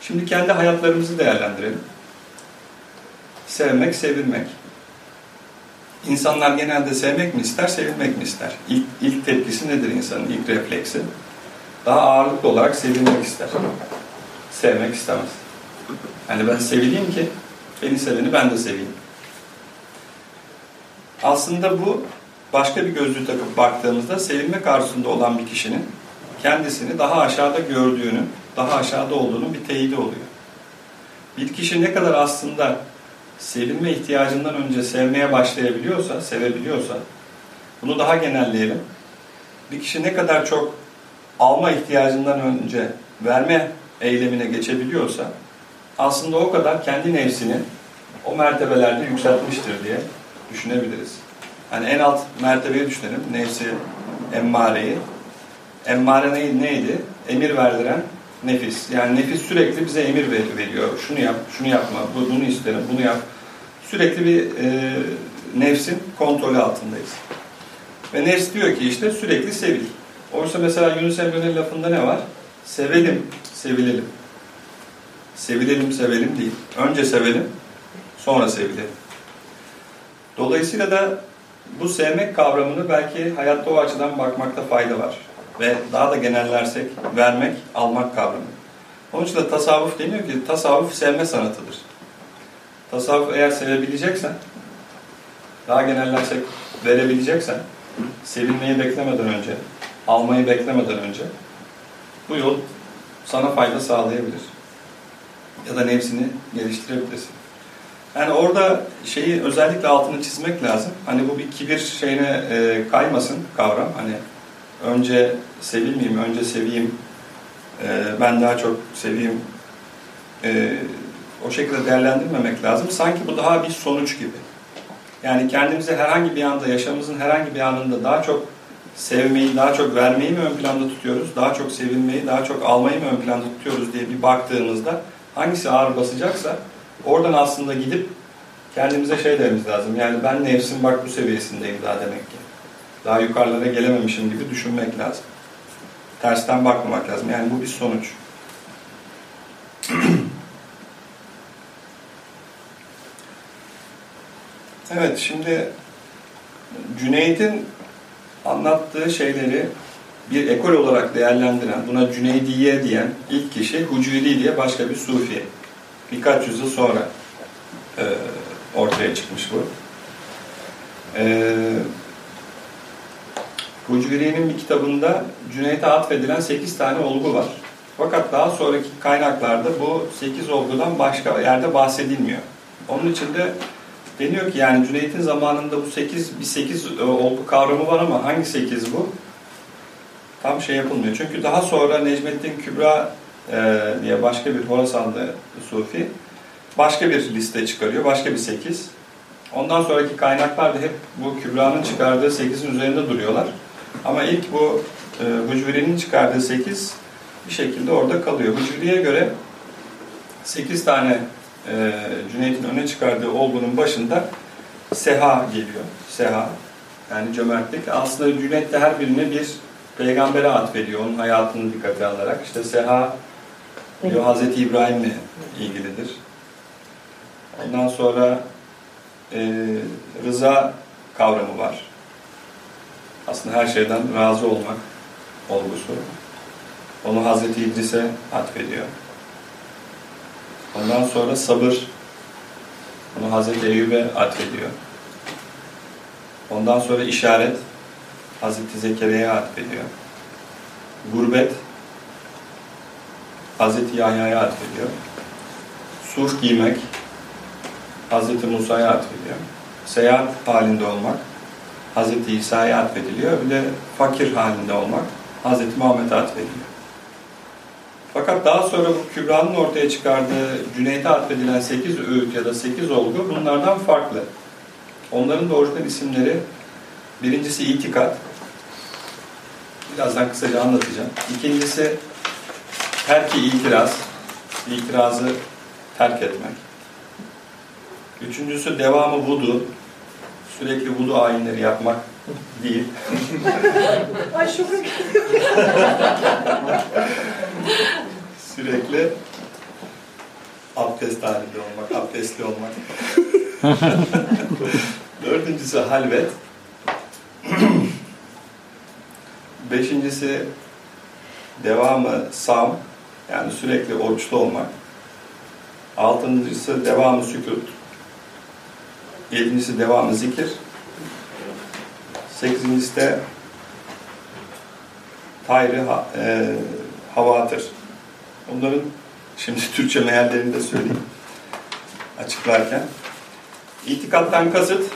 Şimdi kendi hayatlarımızı değerlendirelim. Sevmek, sevilmek. İnsanlar genelde sevmek mi ister, sevilmek mi ister? İlk, ilk tepkisi nedir insanın, ilk refleksi? Daha ağırlıklı olarak sevilmek ister. Sevmek istemez. Yani ben sevileyim ki beni seveni ben de seveyim. Aslında bu başka bir gözlüğü takıp baktığımızda sevilmek arzusunda olan bir kişinin kendisini daha aşağıda gördüğünün, daha aşağıda olduğunun bir teyidi oluyor. Bir kişi ne kadar aslında sevilme ihtiyacından önce sevmeye başlayabiliyorsa, sevebiliyorsa, bunu daha genelleyelim. Bir kişi ne kadar çok alma ihtiyacından önce verme eylemine geçebiliyorsa, aslında o kadar kendi nefsini o mertebelerde yükseltmiştir diye düşünebiliriz. Hani en alt mertebeyi düşünelim, nefsi, emmareyi. Emmare neydi? Emir verdiren nefis. Yani nefis sürekli bize emir veriyor. Şunu yap, şunu yapma, bunu isterim, bunu yap. Sürekli bir e, nefsin kontrolü altındayız. Ve nefs diyor ki işte sürekli sevil. Oysa mesela Yunus Emre'nin lafında ne var? Sevelim, sevilelim. Sevilelim, sevelim değil. Önce sevelim, sonra sevilelim. Dolayısıyla da bu sevmek kavramını belki hayatta o açıdan bakmakta fayda var ve daha da genellersek vermek, almak kavramı. Onun için de tasavvuf deniyor ki tasavvuf sevme sanatıdır. Tasavvuf eğer sevebileceksen, daha genellersek verebileceksen, sevilmeyi beklemeden önce, almayı beklemeden önce bu yol sana fayda sağlayabilir. Ya da nefsini geliştirebilirsin. Yani orada şeyi özellikle altını çizmek lazım. Hani bu bir kibir şeyine e, kaymasın kavram. Hani önce sevilmeyeyim, önce seveyim, e, ben daha çok seveyim, e, o şekilde değerlendirmemek lazım. Sanki bu daha bir sonuç gibi. Yani kendimizi herhangi bir anda, yaşamımızın herhangi bir anında daha çok sevmeyi, daha çok vermeyi mi ön planda tutuyoruz, daha çok sevilmeyi, daha çok almayı mı ön planda tutuyoruz diye bir baktığımızda hangisi ağır basacaksa oradan aslında gidip kendimize şey dememiz lazım. Yani ben nefsim bak bu seviyesindeyim daha demek ki daha yukarılara gelememişim gibi düşünmek lazım. Tersten bakmamak lazım. Yani bu bir sonuç. evet, şimdi Cüneyd'in anlattığı şeyleri bir ekol olarak değerlendiren, buna Cüneydiye diyen ilk kişi Huculi diye başka bir sufi. Birkaç yüzyıl sonra e, ortaya çıkmış bu. E, Hucuri'nin bir kitabında Cüneyt'e atfedilen 8 tane olgu var. Fakat daha sonraki kaynaklarda bu 8 olgudan başka yerde bahsedilmiyor. Onun için de deniyor ki yani Cüneyt'in zamanında bu 8 bir 8 e, olgu kavramı var ama hangi 8 bu? Tam şey yapılmıyor. Çünkü daha sonra Necmettin Kübra e, diye başka bir Horasanlı Sufi başka bir liste çıkarıyor. Başka bir 8. Ondan sonraki kaynaklar da hep bu Kübra'nın çıkardığı 8'in üzerinde duruyorlar. Ama ilk bu e, Hucveri'nin çıkardığı 8 bir şekilde orada kalıyor. Hucveri'ye göre 8 tane e, Cüneyt'in öne çıkardığı olgunun başında Seha geliyor. Seha yani cömertlik. Aslında Cüneyt de her birine bir peygambere atfediyor. Onun hayatını dikkate alarak. İşte Seha diyor Hazreti İbrahim'le ilgilidir. Ondan sonra e, rıza kavramı var. Aslında her şeyden razı olmak olgusu. Onu Hazreti İdris'e atfediyor. Ondan sonra sabır. Onu Hazreti Eyüp'e atfediyor. Ondan sonra işaret. Hazreti Zekeriya'ya atfediyor. Gurbet. Hazreti Yahya'ya atfediyor. Sur giymek. Hazreti Musa'ya atfediyor. Seyahat halinde olmak Hazreti İsa'ya atfediliyor. Bir de fakir halinde olmak Hazreti Muhammed'e atfediliyor. Fakat daha sonra bu Kübra'nın ortaya çıkardığı Cüneyt'e atfedilen 8 öğüt ya da 8 olgu bunlardan farklı. Onların da orijinal isimleri birincisi itikat. Birazdan kısaca anlatacağım. İkincisi terki itiraz. İtirazı terk etmek. Üçüncüsü devamı vudu. Sürekli vudu ayinleri yapmak değil.
Ay şoka
Sürekli abdest halinde olmak, abdestli olmak. Dördüncüsü halvet. Beşincisi devamı sam, yani sürekli oruçlu olmak. Altıncısı devamı sükut. Yedincisi devamı zikir. Sekizincisi de tayrı e, havatır. Onların şimdi Türkçe meallerini de söyleyeyim açıklarken. İtikattan kasıt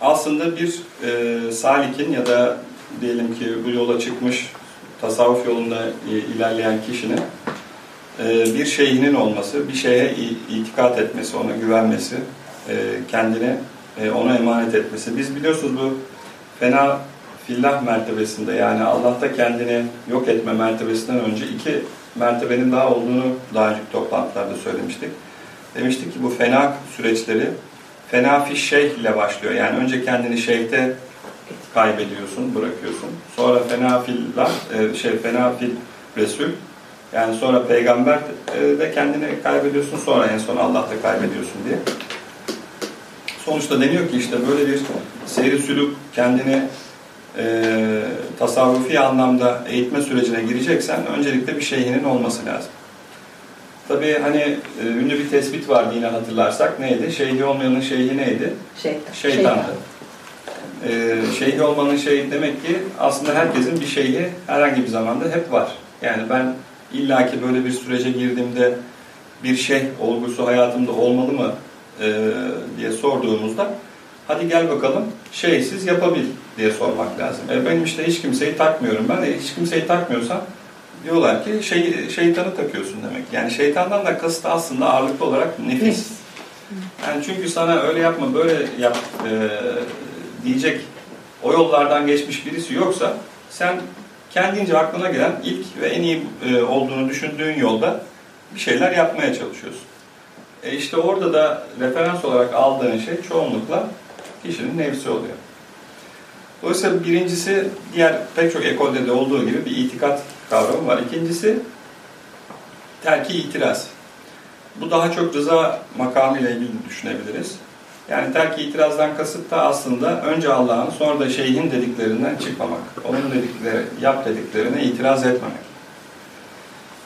aslında bir e, salikin ya da diyelim ki bu yola çıkmış tasavvuf yolunda e, ilerleyen kişinin e, bir şeyhinin olması, bir şeye itikat etmesi, ona güvenmesi, e, kendini ona emanet etmesi. Biz biliyorsunuz bu fena fillah mertebesinde yani Allah'ta kendini yok etme mertebesinden önce iki mertebenin daha olduğunu daha önceki toplantılarda söylemiştik. Demiştik ki bu fena süreçleri fena fi şeyh ile başlıyor. Yani önce kendini şeyhte kaybediyorsun, bırakıyorsun. Sonra fena fillah, e, şey fena fil resul. Yani sonra peygamber e, de kendini kaybediyorsun. Sonra en son Allah'ta kaybediyorsun diye. Sonuçta deniyor ki işte böyle bir seyri sülük kendini e, tasavvufi anlamda eğitme sürecine gireceksen öncelikle bir şeyhinin olması lazım. Tabii hani e, ünlü bir tespit vardı yine hatırlarsak neydi? Şeyhi olmayanın şeyhi neydi?
Şeytan.
Şeytandı. Ee, şeyhi olmanın şeyi demek ki aslında herkesin bir şeyhi herhangi bir zamanda hep var. Yani ben illaki böyle bir sürece girdiğimde bir şey olgusu hayatımda olmalı mı e, diye sorduğumuzda hadi gel bakalım şeysiz yapabil diye sormak lazım. E benim işte hiç kimseyi takmıyorum. Ben de hiç kimseyi takmıyorsam diyorlar ki şey, şeytanı takıyorsun demek. Yani şeytandan da kasıt aslında ağırlıklı olarak nefis. Yani çünkü sana öyle yapma böyle yap e, diyecek o yollardan geçmiş birisi yoksa sen kendince aklına gelen ilk ve en iyi e, olduğunu düşündüğün yolda bir şeyler yapmaya çalışıyorsun. E işte orada da referans olarak aldığın şey çoğunlukla kişinin nefsi oluyor. Dolayısıyla birincisi diğer pek çok ekolde de olduğu gibi bir itikat kavramı var. İkincisi terki itiraz. Bu daha çok rıza makamıyla ilgili düşünebiliriz. Yani terki itirazdan kasıt da aslında önce Allah'ın sonra da şeyhin dediklerinden çıkmamak. Onun dedikleri, yap dediklerine itiraz etmemek.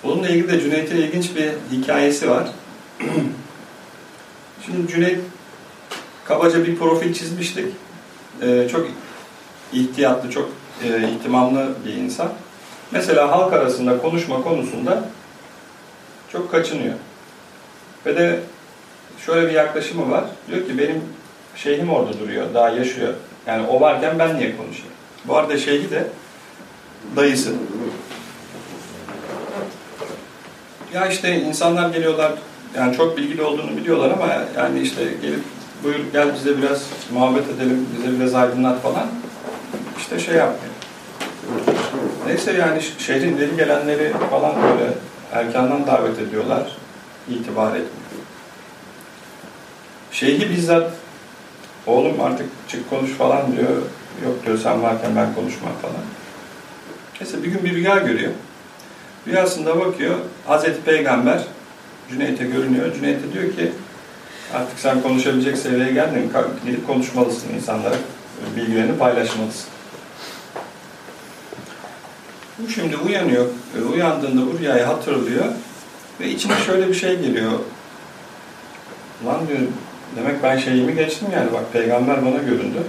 Bununla ilgili de Cüneyt'in ilginç bir hikayesi var. Şimdi Cüneyt kabaca bir profil çizmiştik. Ee, çok ihtiyatlı, çok e, ihtimamlı bir insan. Mesela halk arasında konuşma konusunda çok kaçınıyor. Ve de şöyle bir yaklaşımı var. Diyor ki benim şeyhim orada duruyor, daha yaşıyor. Yani o varken ben niye konuşayım? Bu arada şeyhi de dayısı. Ya işte insanlar geliyorlar, yani çok bilgili olduğunu biliyorlar ama yani işte gelip buyur gel bize biraz muhabbet edelim, bize biraz aydınlat falan. İşte şey yapmıyor. Neyse yani şehrin ileri gelenleri falan böyle erkenden davet ediyorlar, itibar etmiyor. Şeyhi bizzat oğlum artık çık konuş falan diyor. Yok diyor sen varken ben konuşmam falan. Neyse bir gün bir rüya görüyor. Rüyasında bakıyor Hazreti Peygamber Cüneyt'e görünüyor. Cüneyt'e diyor ki artık sen konuşabilecek seviyeye geldin. Gidip konuşmalısın insanlara. Bilgilerini paylaşmalısın. Bu şimdi uyanıyor. Uyandığında bu rüyayı hatırlıyor. Ve içine şöyle bir şey geliyor. Lan diyor demek ben şeyimi geçtim yani bak peygamber bana göründü.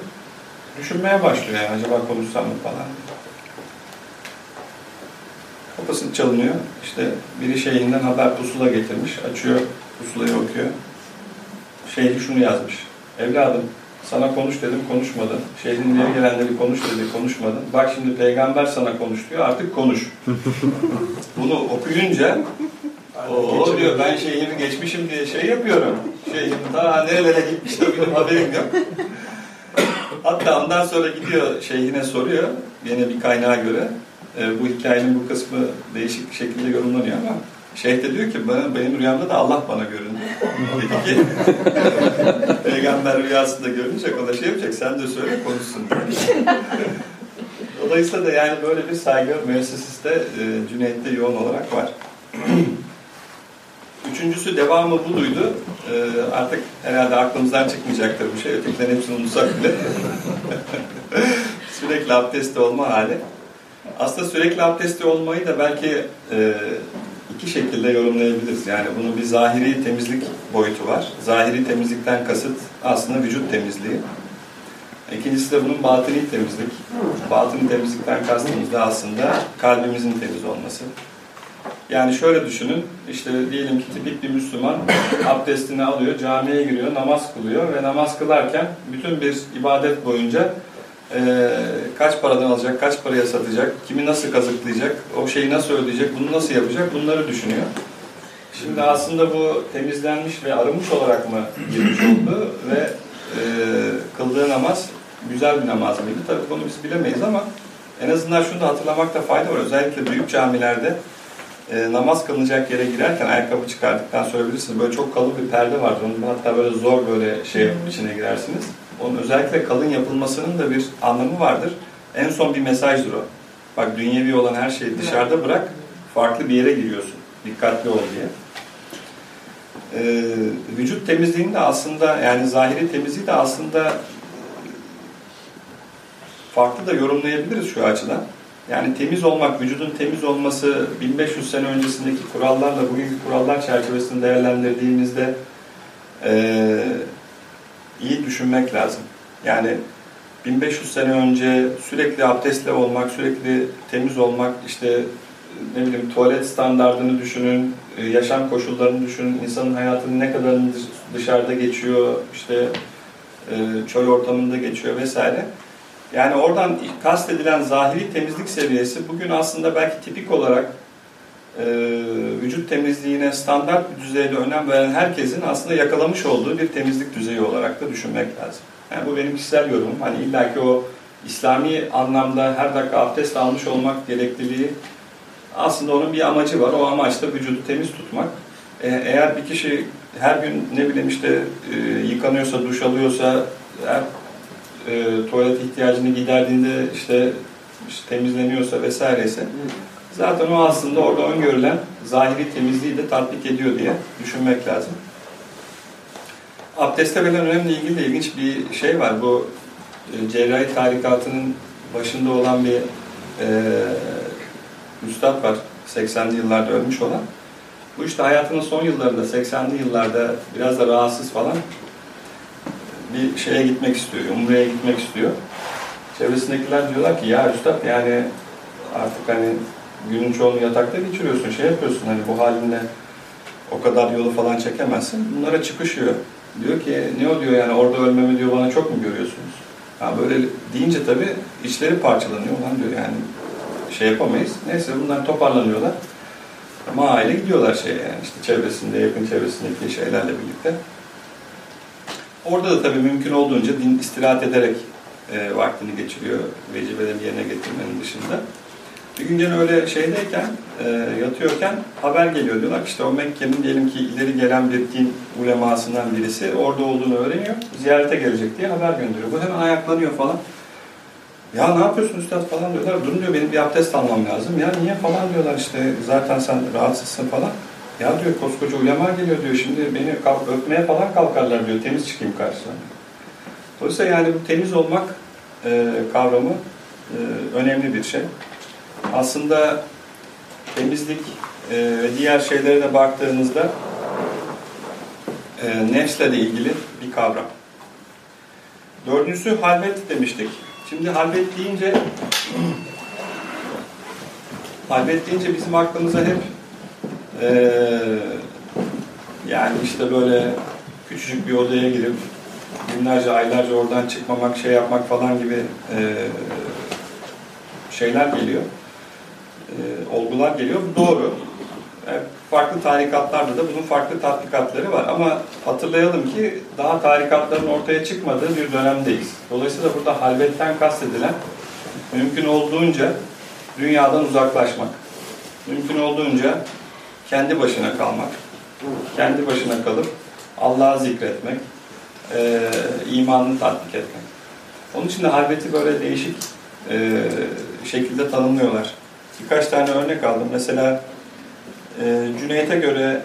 Düşünmeye başlıyor yani acaba konuşsam mı falan diye. Kapısı çalınıyor. İşte biri şeyinden haber pusula getirmiş. Açıyor, pusulayı okuyor. Şeyhi şunu yazmış. Evladım sana konuş dedim konuşmadın. Şehrin ileri gelenleri konuş dedi konuşmadın. Bak şimdi peygamber sana konuş diyor artık konuş. Bunu okuyunca o diyor ben şeyimi geçmişim diye şey yapıyorum. Şeyim daha nerelere gitmiş de benim haberim yok. Hatta ondan sonra gidiyor şeyhine soruyor. Yine bir kaynağa göre. E, bu hikayenin bu kısmı değişik şekilde yorumlanıyor ama Şeyh de diyor ki bana, benim rüyamda da Allah bana göründü. Dedi ki peygamber rüyasında görünecek o da şey yapacak sen de söyle konuşsun. Dolayısıyla da yani böyle bir saygı müessesiste e, Cüneyt'te yoğun olarak var. Üçüncüsü devamı buduydu. E, artık herhalde aklımızdan çıkmayacaktır bir şey. Ötekilerin hepsini unutsak bile. sürekli abdesti olma hali. Aslında sürekli abdesti olmayı da belki e, iki şekilde yorumlayabiliriz. Yani bunun bir zahiri temizlik boyutu var. Zahiri temizlikten kasıt aslında vücut temizliği. İkincisi de bunun batini temizlik. Batini temizlikten kastımız da aslında kalbimizin temiz olması. Yani şöyle düşünün, işte diyelim ki tipik bir Müslüman abdestini alıyor, camiye giriyor, namaz kılıyor ve namaz kılarken bütün bir ibadet boyunca e, kaç paradan alacak, kaç paraya satacak, kimi nasıl kazıklayacak, o şeyi nasıl ödeyecek, bunu nasıl yapacak bunları düşünüyor. Şimdi aslında bu temizlenmiş ve arınmış olarak mı girmiş oldu ve e, kıldığı namaz güzel bir namaz mıydı? Tabii bunu biz bilemeyiz ama en azından şunu da hatırlamakta fayda var. Özellikle büyük camilerde e, namaz kılınacak yere girerken ayakkabı çıkardıktan sonra bilirsiniz böyle çok kalın bir perde vardır. Onun hatta böyle zor böyle şey içine girersiniz. Onun özellikle kalın yapılmasının da bir anlamı vardır. En son bir mesajdır o. Bak dünyevi olan her şeyi dışarıda bırak, farklı bir yere giriyorsun. Dikkatli ol diye. Ee, vücut temizliğini de aslında yani zahiri temizliği de aslında farklı da yorumlayabiliriz şu açıdan. Yani temiz olmak, vücudun temiz olması 1500 sene öncesindeki kurallarla bugünkü kurallar çerçevesinde değerlendirdiğimizde e, iyi düşünmek lazım. Yani 1500 sene önce sürekli abdestli olmak, sürekli temiz olmak, işte ne bileyim tuvalet standartını düşünün, e, yaşam koşullarını düşünün, insanın hayatının ne kadarını dışarıda geçiyor, işte e, çöl ortamında geçiyor vesaire. Yani oradan kastedilen zahiri temizlik seviyesi bugün aslında belki tipik olarak e, vücut temizliğine standart bir düzeyde önem veren herkesin aslında yakalamış olduğu bir temizlik düzeyi olarak da düşünmek lazım. Yani bu benim kişisel yorumum. Hani illaki o İslami anlamda her dakika abdest almış olmak gerekliliği aslında onun bir amacı var. O amaç da vücudu temiz tutmak. Ee, eğer bir kişi her gün ne bileyim işte e, yıkanıyorsa, duş alıyorsa, her e, tuvalet ihtiyacını giderdiğinde işte, işte temizleniyorsa vesaireyse zaten o aslında orada öngörülen zahiri temizliği de tatbik ediyor diye düşünmek lazım. Abdeste verilen önemli ilgili de ilginç bir şey var. Bu e, cerrahi tarikatının başında olan bir e, üstad var. 80'li yıllarda ölmüş olan. Bu işte hayatının son yıllarında, 80'li yıllarda biraz da rahatsız falan bir şeye gitmek istiyor, Umre'ye gitmek istiyor. Çevresindekiler diyorlar ki ya üstad yani artık hani günün çoğunu yatakta geçiriyorsun, şey yapıyorsun hani bu halinle o kadar yolu falan çekemezsin. Bunlara çıkışıyor. Diyor ki ne o diyor yani orada ölmemi diyor bana çok mu görüyorsunuz? Ha böyle deyince tabii içleri parçalanıyor. Ulan diyor yani şey yapamayız. Neyse bunlar toparlanıyorlar. Ama aile gidiyorlar şeye yani işte çevresinde, yakın çevresindeki şeylerle birlikte. Orada da tabii mümkün olduğunca din istirahat ederek e, vaktini geçiriyor vecibelerini yerine getirmenin dışında. Bir gün gene öyle şeydeyken, e, yatıyorken haber geliyor. Diyorlar işte o Mekke'nin diyelim ki ileri gelen bir din ulemasından birisi orada olduğunu öğreniyor. Ziyarete gelecek diye haber gönderiyor. Bu hemen ayaklanıyor falan. Ya ne yapıyorsun üstad falan diyorlar. Durun diyor benim bir abdest almam lazım. Ya niye falan diyorlar işte zaten sen rahatsızsın falan. Ya diyor koskoca ulema geliyor diyor şimdi beni kalk, öpmeye falan kalkarlar diyor temiz çıkayım karşısına. Dolayısıyla yani bu temiz olmak e, kavramı e, önemli bir şey. Aslında temizlik e, ve diğer şeylere de baktığınızda e, nefsle de ilgili bir kavram. Dördüncüsü halvet demiştik. Şimdi halvet deyince halvet deyince bizim aklımıza hep ee, yani işte böyle küçücük bir odaya girip günlerce, aylarca oradan çıkmamak, şey yapmak falan gibi e, şeyler geliyor. E, olgular geliyor. Doğru. Yani farklı tarikatlarda da bunun farklı tatbikatları var. Ama hatırlayalım ki daha tarikatların ortaya çıkmadığı bir dönemdeyiz. Dolayısıyla burada halvetten kastedilen mümkün olduğunca dünyadan uzaklaşmak. Mümkün olduğunca kendi başına kalmak, kendi başına kalıp Allah'ı zikretmek, e, imanını tatbik etmek. Onun için de halveti böyle değişik e, şekilde tanımlıyorlar. Birkaç tane örnek aldım. Mesela e, Cüneyt'e göre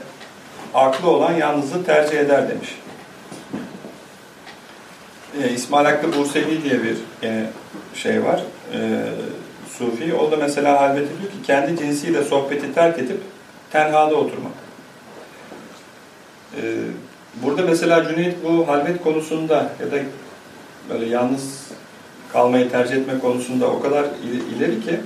aklı olan yalnızlığı tercih eder demiş. E, İsmail Hakkı Bursevi diye bir e, şey var. E, Sufi. O da mesela halveti diyor ki kendi cinsiyle sohbeti terk edip tenhada oturmak. Ee, burada mesela Cüneyt bu halvet konusunda ya da böyle yalnız kalmayı tercih etme konusunda o kadar ileri ki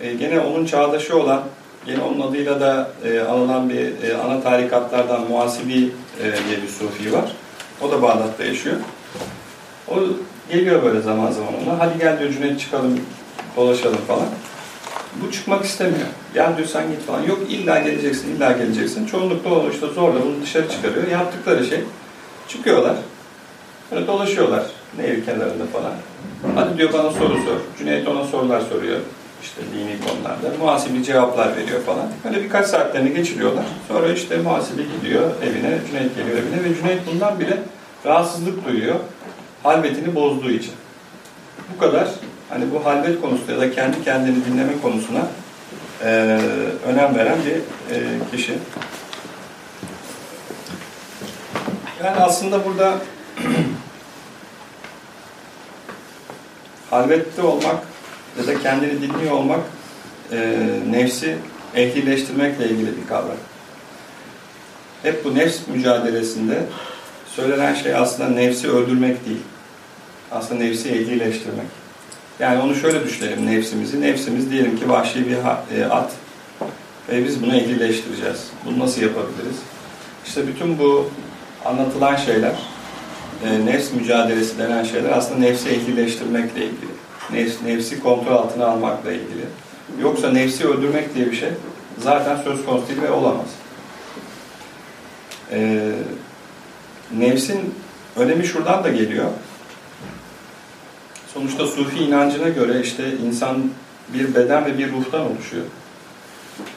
e, gene onun çağdaşı olan gene onun adıyla da e, anılan bir e, ana tarikatlardan Muhasibi e, diye bir sufi var. O da Bağdat'ta yaşıyor. O geliyor böyle zaman zaman ona. Hadi gel diyor Cüneyt çıkalım, dolaşalım falan. Bu çıkmak istemiyor. Gel diyor sen git falan. Yok illa geleceksin, illa geleceksin. Çoğunlukla o işte zorla bunu dışarı çıkarıyor. Yaptıkları şey çıkıyorlar. Böyle dolaşıyorlar nehir kenarında falan. Hadi diyor bana soru sor. Cüneyt ona sorular soruyor. İşte dini konularda. Muhasibi cevaplar veriyor falan. Böyle birkaç saatlerini geçiriyorlar. Sonra işte muhasibi gidiyor evine, Cüneyt geliyor evine ve Cüneyt bundan bile rahatsızlık duyuyor. Halvetini bozduğu için. Bu kadar hani bu halvet konusunda ya da kendi kendini dinleme konusuna e, önem veren bir e, kişi. Yani aslında burada halvette olmak ya da kendini dinliyor olmak e, nefsi ehlileştirmekle ilgili bir kavram. Hep bu nefs mücadelesinde söylenen şey aslında nefsi öldürmek değil. Aslında nefsi ehlileştirmek. Yani onu şöyle düşünelim nefsimizi. Nefsimiz diyelim ki vahşi bir e, at ve biz bunu ehlileştireceğiz. Bunu nasıl yapabiliriz? İşte bütün bu anlatılan şeyler, e, nefs mücadelesi denen şeyler aslında nefsi ehlileştirmekle ilgili. Nefs, nefsi kontrol altına almakla ilgili. Yoksa nefsi öldürmek diye bir şey zaten söz konusu değil ve olamaz. Ee, nefsin önemi şuradan da geliyor. Sonuçta Sufi inancına göre işte insan bir beden ve bir ruhtan oluşuyor.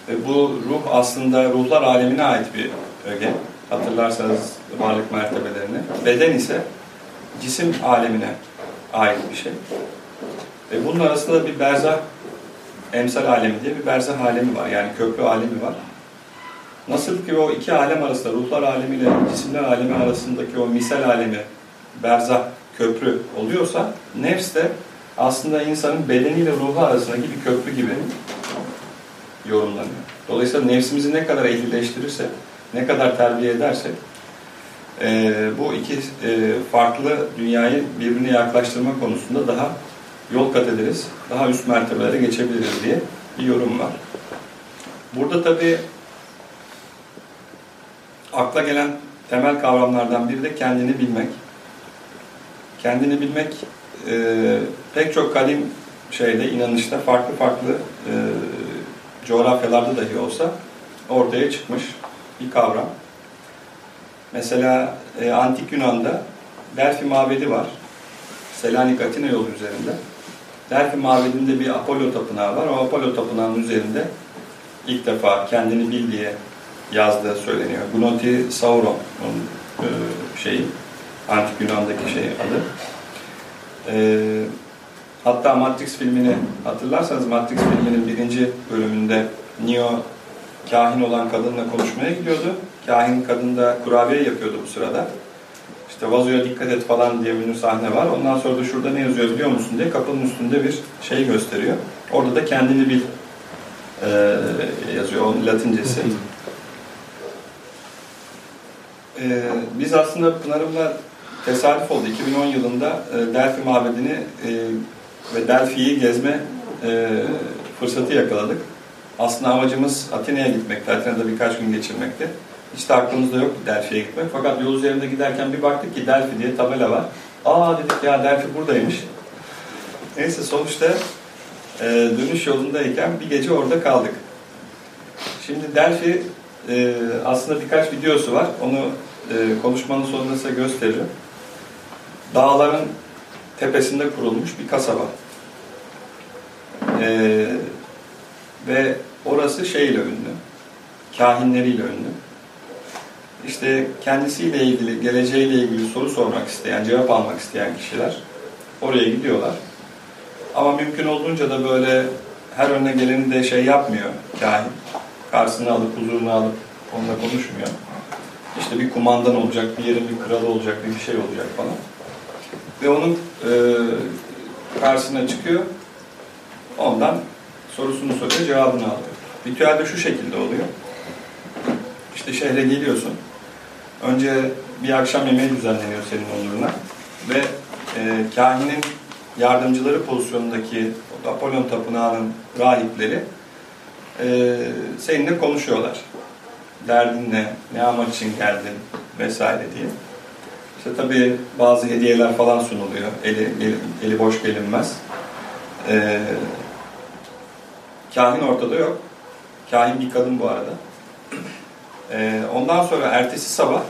Ve bu ruh aslında ruhlar alemine ait bir öge. Hatırlarsanız varlık mertebelerini. Beden ise cisim alemine ait bir şey. Ve bunun arasında bir berzah, emsal alemi diye bir berzah alemi var. Yani köprü alemi var. Nasıl ki o iki alem arasında, ruhlar alemi ile cisimler alemi arasındaki o misal alemi, berzah köprü oluyorsa nefs de aslında insanın bedeniyle ruhu arasındaki bir köprü gibi yorumlanıyor. Dolayısıyla nefsimizi ne kadar ehlileştirirsek, ne kadar terbiye edersek e, bu iki e, farklı dünyayı birbirine yaklaştırma konusunda daha yol kat ederiz, daha üst mertebelere geçebiliriz diye bir yorum var. Burada tabii akla gelen temel kavramlardan biri de kendini bilmek. Kendini bilmek e, pek çok kadim şeyde, inanışta farklı farklı e, coğrafyalarda dahi olsa ortaya çıkmış bir kavram. Mesela e, Antik Yunan'da Delphi mabedi var. Selanik Atina yolu üzerinde. Delphi mabedinde bir Apollo tapınağı var. O Apollo tapınağının üzerinde ilk defa kendini bil diye yazdığı söyleniyor. Gnoti Sauron onun e, şeyi, Antik Yunan'daki şey adı. E, hatta Matrix filmini hatırlarsanız Matrix filminin birinci bölümünde Neo kahin olan kadınla konuşmaya gidiyordu. Kahin kadın da kurabiye yapıyordu bu sırada. İşte vazoya dikkat et falan diye ünlü sahne var. Ondan sonra da şurada ne yazıyor biliyor musun diye kapının üstünde bir şey gösteriyor. Orada da kendini bil e, yazıyor. Onun latincesi. E, biz aslında Pınar'ımla tesadüf oldu. 2010 yılında e, Delphi Mabedi'ni e, ve Delphi'yi gezme e, fırsatı yakaladık. Aslında amacımız Atina'ya gitmekti. Atina'da birkaç gün geçirmekti. Hiç de aklımızda yoktu Delphi'ye gitmek. Fakat yol üzerinde giderken bir baktık ki Delphi diye tabela var. Aa dedik ya Delphi buradaymış. Neyse sonuçta e, dönüş yolundayken bir gece orada kaldık. Şimdi Delphi e, aslında birkaç videosu var. Onu e, konuşmanın sonunda size gösteririm. Dağların tepesinde kurulmuş bir kasaba. E, ve orası şeyle ünlü, kahinleriyle ünlü. İşte kendisiyle ilgili, geleceğiyle ilgili soru sormak isteyen, cevap almak isteyen kişiler oraya gidiyorlar. Ama mümkün olduğunca da böyle her önüne geleni de şey yapmıyor kahin. Karşısına alıp, huzuruna alıp onunla konuşmuyor. İşte bir kumandan olacak, bir yerin bir kralı olacak, bir şey olacak falan. Ve onun e, karşısına çıkıyor. Ondan sorusunu soruyor, cevabını alıyor. Ritüel şu şekilde oluyor. İşte şehre geliyorsun. Önce bir akşam yemeği düzenleniyor senin onuruna. Ve e, kahinin yardımcıları pozisyonundaki Apollon Tapınağı'nın rahipleri e, seninle konuşuyorlar. Derdin ne, ne amaç için geldin vesaire diye. İşte tabii bazı hediyeler falan sunuluyor. Eli, eli, eli boş gelinmez. E, kahin ortada yok. Kahin bir kadın bu arada. E, ondan sonra ertesi sabah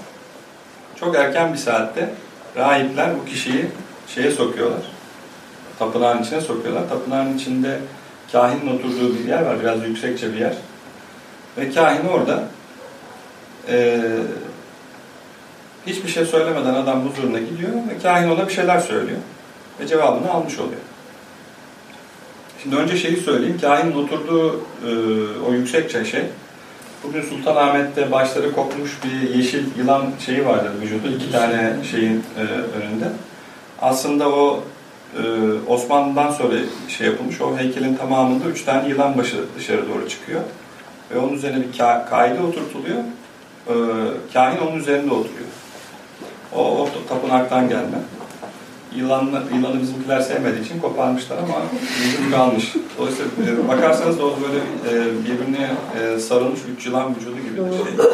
çok erken bir saatte rahipler bu kişiyi şeye sokuyorlar. Tapınağın içine sokuyorlar. Tapınağın içinde kahinin oturduğu bir yer var. Biraz yüksekçe bir yer. Ve kahin orada e, hiçbir şey söylemeden adam huzuruna gidiyor ve kahin ona bir şeyler söylüyor. Ve cevabını almış oluyor. Şimdi önce şeyi söyleyeyim. Kahinin oturduğu e, o yüksekçe şey Bugün Sultanahmet'te başları kopmuş bir yeşil yılan şeyi vardır vücudu. iki tane şeyin e, önünde. Aslında o e, Osmanlı'dan sonra şey yapılmış. O heykelin tamamında üç tane yılan başı dışarı doğru çıkıyor. Ve onun üzerine bir ka kaide oturtuluyor. E, kahin onun üzerinde oturuyor. O, o tapınaktan gelme. Yılanı, yılanı bizimkiler sevmediği için koparmışlar ama vücut kalmış. Dolayısıyla e, bakarsanız o böyle e, birbirine e, sarılmış üç yılan vücudu gibi bir şey.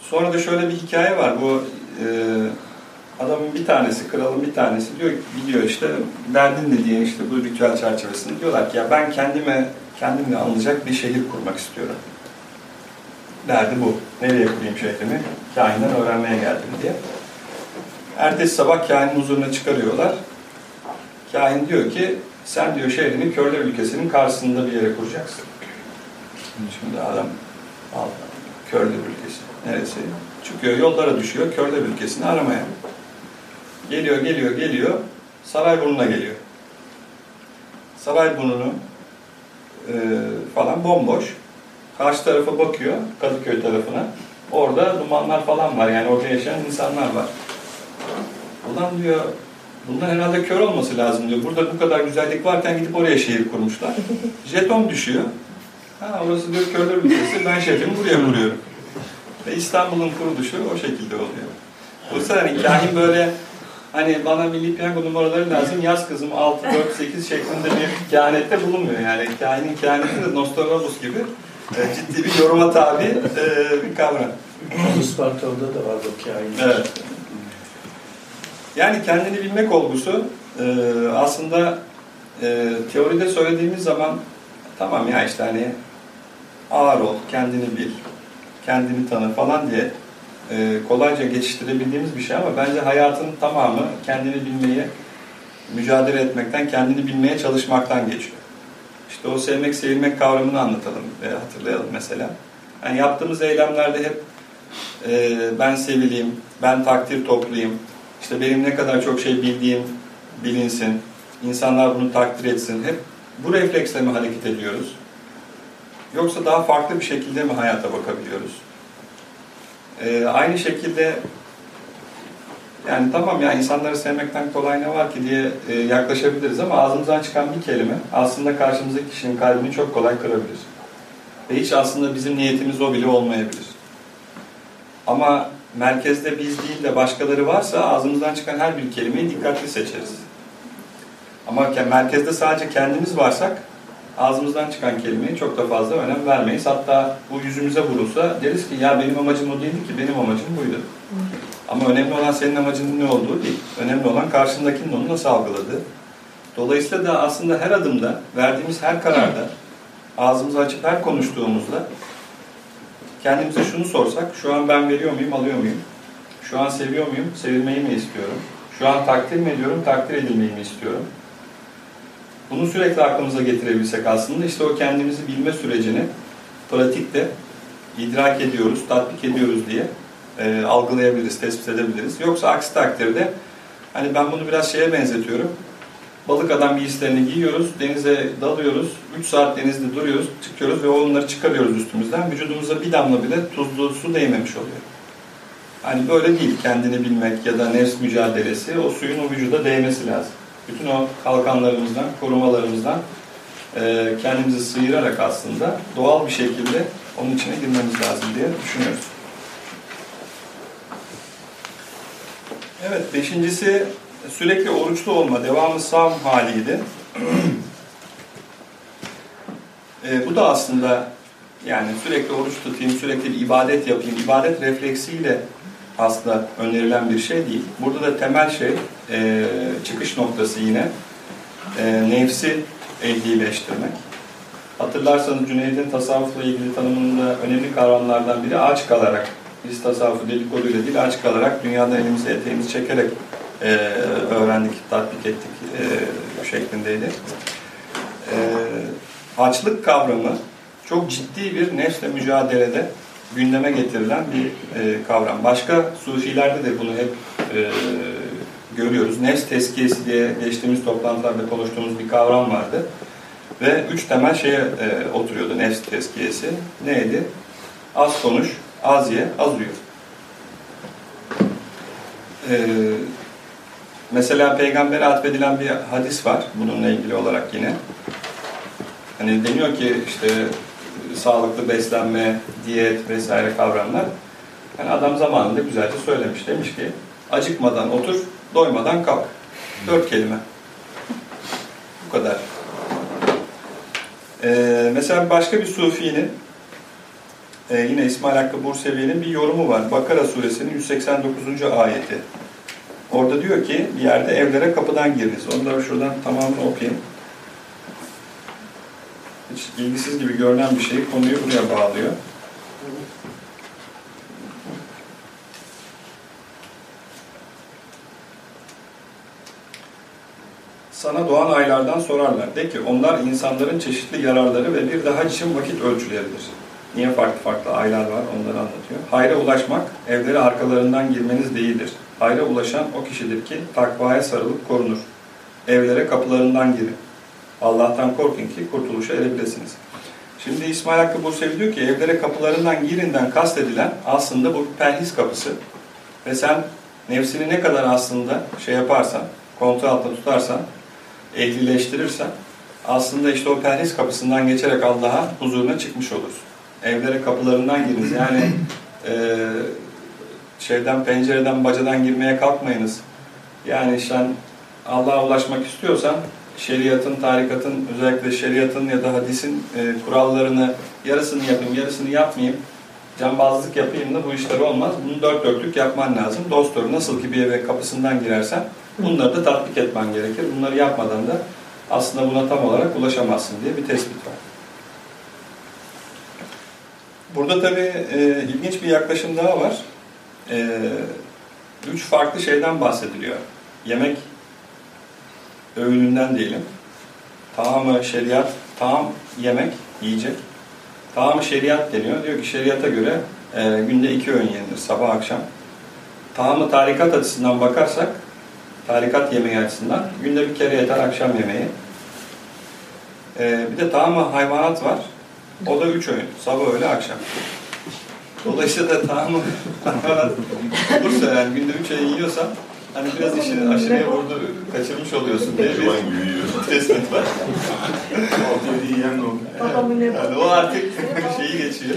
Sonra da şöyle bir hikaye var. Bu e, adamın bir tanesi, kralın bir tanesi diyor gidiyor işte derdin ne diye işte bu ritüel çerçevesinde diyorlar ki ya ben kendime kendimle anılacak bir şehir kurmak istiyorum. Derdi bu. Nereye kurayım şehrimi? Kahinden öğrenmeye geldim diye. Ertesi sabah kahinin huzuruna çıkarıyorlar. Kahin diyor ki sen diyor şehrini körler ülkesinin karşısında bir yere kuracaksın. Şimdi adam al, körler ülkesi neresi? Çıkıyor yollara düşüyor körler ülkesini aramaya. Geliyor geliyor geliyor Sarayburnu'na geliyor. Sarayburnu'nu e, falan bomboş. Karşı tarafa bakıyor Kadıköy tarafına. Orada dumanlar falan var yani orada yaşayan insanlar var. Ulan diyor, bunlar herhalde kör olması lazım diyor. Burada bu kadar güzellik varken gidip oraya şehir kurmuşlar. Jeton düşüyor. Ha orası diyor körler ülkesi, ben şehrimi buraya kuruyorum. Ve İstanbul'un kuruluşu o şekilde oluyor. Dolayısıyla hani kahin böyle hani bana milli piyango numaraları lazım yaz kızım 6, 4, 8 şeklinde bir kehanette bulunmuyor. Yani kainin kehaneti de Nostradamus gibi e, ciddi bir yoruma tabi e, bir kavram.
Isparta'da da var bu hikaye.
Evet. Yani kendini bilmek olgusu e, aslında e, teoride söylediğimiz zaman tamam ya işte hani ağır ol, kendini bil, kendini tanı falan diye e, kolayca geçiştirebildiğimiz bir şey ama bence hayatın tamamı kendini bilmeye, mücadele etmekten, kendini bilmeye çalışmaktan geçiyor. İşte o sevmek, sevilmek kavramını anlatalım ve hatırlayalım mesela. Yani yaptığımız eylemlerde hep e, ben sevileyim, ben takdir toplayayım, işte benim ne kadar çok şey bildiğim bilinsin, insanlar bunu takdir etsin. Hep bu refleksle mi hareket ediyoruz? Yoksa daha farklı bir şekilde mi hayata bakabiliyoruz? Ee, aynı şekilde yani tamam ya insanları sevmekten kolay ne var ki diye e, yaklaşabiliriz ama ağzımızdan çıkan bir kelime aslında karşımızdaki kişinin kalbini çok kolay kırabilir. Ve hiç aslında bizim niyetimiz o bile olmayabilir. Ama merkezde biz değil de başkaları varsa ağzımızdan çıkan her bir kelimeyi dikkatli seçeriz. Ama merkezde sadece kendimiz varsak ağzımızdan çıkan kelimeye çok da fazla önem vermeyiz. Hatta bu yüzümüze vurulsa deriz ki ya benim amacım o değildi ki benim amacım buydu. Ama önemli olan senin amacının ne olduğu değil. Önemli olan karşındakinin onu nasıl algıladığı. Dolayısıyla da aslında her adımda, verdiğimiz her kararda, ağzımızı açıp her konuştuğumuzda kendimize şunu sorsak, şu an ben veriyor muyum, alıyor muyum? Şu an seviyor muyum, sevilmeyi mi istiyorum? Şu an takdir mi ediyorum, takdir edilmeyi mi istiyorum? Bunu sürekli aklımıza getirebilsek aslında işte o kendimizi bilme sürecini pratikte idrak ediyoruz, tatbik ediyoruz diye e, algılayabiliriz, tespit edebiliriz. Yoksa aksi takdirde hani ben bunu biraz şeye benzetiyorum. Balık adam giysilerini giyiyoruz, denize dalıyoruz, 3 saat denizde duruyoruz, çıkıyoruz ve onları çıkarıyoruz üstümüzden. Vücudumuza bir damla bile tuzlu su değmemiş oluyor. Hani böyle değil kendini bilmek ya da nefs mücadelesi, o suyun o vücuda değmesi lazım. Bütün o kalkanlarımızdan, korumalarımızdan e, kendimizi sıyırarak aslında doğal bir şekilde onun içine girmemiz lazım diye düşünüyoruz. Evet, beşincisi sürekli oruçlu olma, devamlı savm haliydi. e, bu da aslında yani sürekli oruç tutayım, sürekli bir ibadet yapayım, ibadet refleksiyle aslında önerilen bir şey değil. Burada da temel şey, e, çıkış noktası yine e, nefsi ehlileştirmek. Hatırlarsanız Cüneyd'in tasavvufla ilgili tanımında önemli kavramlardan biri aç kalarak, biz tasavvufu dedikoduyla değil aç kalarak dünyada elimizi eteğimizi çekerek e, öğrendik, tatbik ettik e, şeklindeydi. E, açlık kavramı çok ciddi bir nefsle mücadelede gündeme getirilen bir e, kavram. Başka sufilerde de bunu hep e, görüyoruz. Nefs tezkiyesi diye geçtiğimiz toplantılarda konuştuğumuz bir kavram vardı. Ve üç temel şeye e, oturuyordu nefs tezkiyesi. Neydi? Az konuş, az ye, az uyu. E, mesela peygambere atfedilen bir hadis var bununla ilgili olarak yine. Hani deniyor ki işte sağlıklı beslenme, diyet vesaire kavramlar. Yani adam zamanında güzelce söylemiş. Demiş ki acıkmadan otur, doymadan kalk. Dört kelime. Bu kadar. Ee, mesela başka bir sufinin e, yine İsmail Hakkı Bursevi'nin bir yorumu var. Bakara suresinin 189. ayeti. Orada diyor ki bir yerde evlere kapıdan giriniz. Onu da şuradan tamamını okuyayım hiç ilgisiz gibi görünen bir şey konuyu buraya bağlıyor. Sana doğan aylardan sorarlar. De ki onlar insanların çeşitli yararları ve bir daha için vakit ölçüleridir. Niye farklı farklı aylar var onları anlatıyor. Hayra ulaşmak evleri arkalarından girmeniz değildir. Hayra ulaşan o kişidir ki takvaya sarılıp korunur. Evlere kapılarından girin. Allah'tan korkun ki kurtuluşa erebilirsiniz. Şimdi İsmail Hakkı Bursevi diyor ki evlere kapılarından girinden kastedilen aslında bu bir perhiz kapısı. Ve sen nefsini ne kadar aslında şey yaparsan, kontrol altında tutarsan, ehlileştirirsen aslında işte o perhiz kapısından geçerek Allah'a huzuruna çıkmış olursun. Evlere kapılarından giriniz. Yani e, şeyden pencereden bacadan girmeye kalkmayınız. Yani sen Allah'a ulaşmak istiyorsan şeriatın, tarikatın, özellikle şeriatın ya da hadisin e, kurallarını yarısını yapayım, yarısını yapmayayım, cambazlık yapayım da bu işler olmaz. Bunu dört dörtlük yapman lazım. Dost nasıl ki bir eve kapısından girersen bunları da tatbik etmen gerekir. Bunları yapmadan da aslında buna tam olarak ulaşamazsın diye bir tespit var. Burada tabii e, ilginç bir yaklaşım daha var. E, üç farklı şeyden bahsediliyor. Yemek öğününden diyelim. Tamamı şeriat, tam yemek, yiyecek. Tamamı şeriat deniyor. Diyor ki şeriata göre e, günde iki öğün yenilir, sabah akşam. Tamamı tarikat açısından bakarsak, tarikat yemeği açısından günde bir kere yeter akşam yemeği. E, bir de tamamı hayvanat var. O da üç öğün. Sabah, öğle, akşam. Dolayısıyla da tamamı olursa yani günde üç öğün yiyorsan hani biraz işini aşırıya vurdu, kaçırmış oluyorsun diye bir tespit var.
Altı yedi yiyen de oldu.
Yani o artık şeyi geçiyor.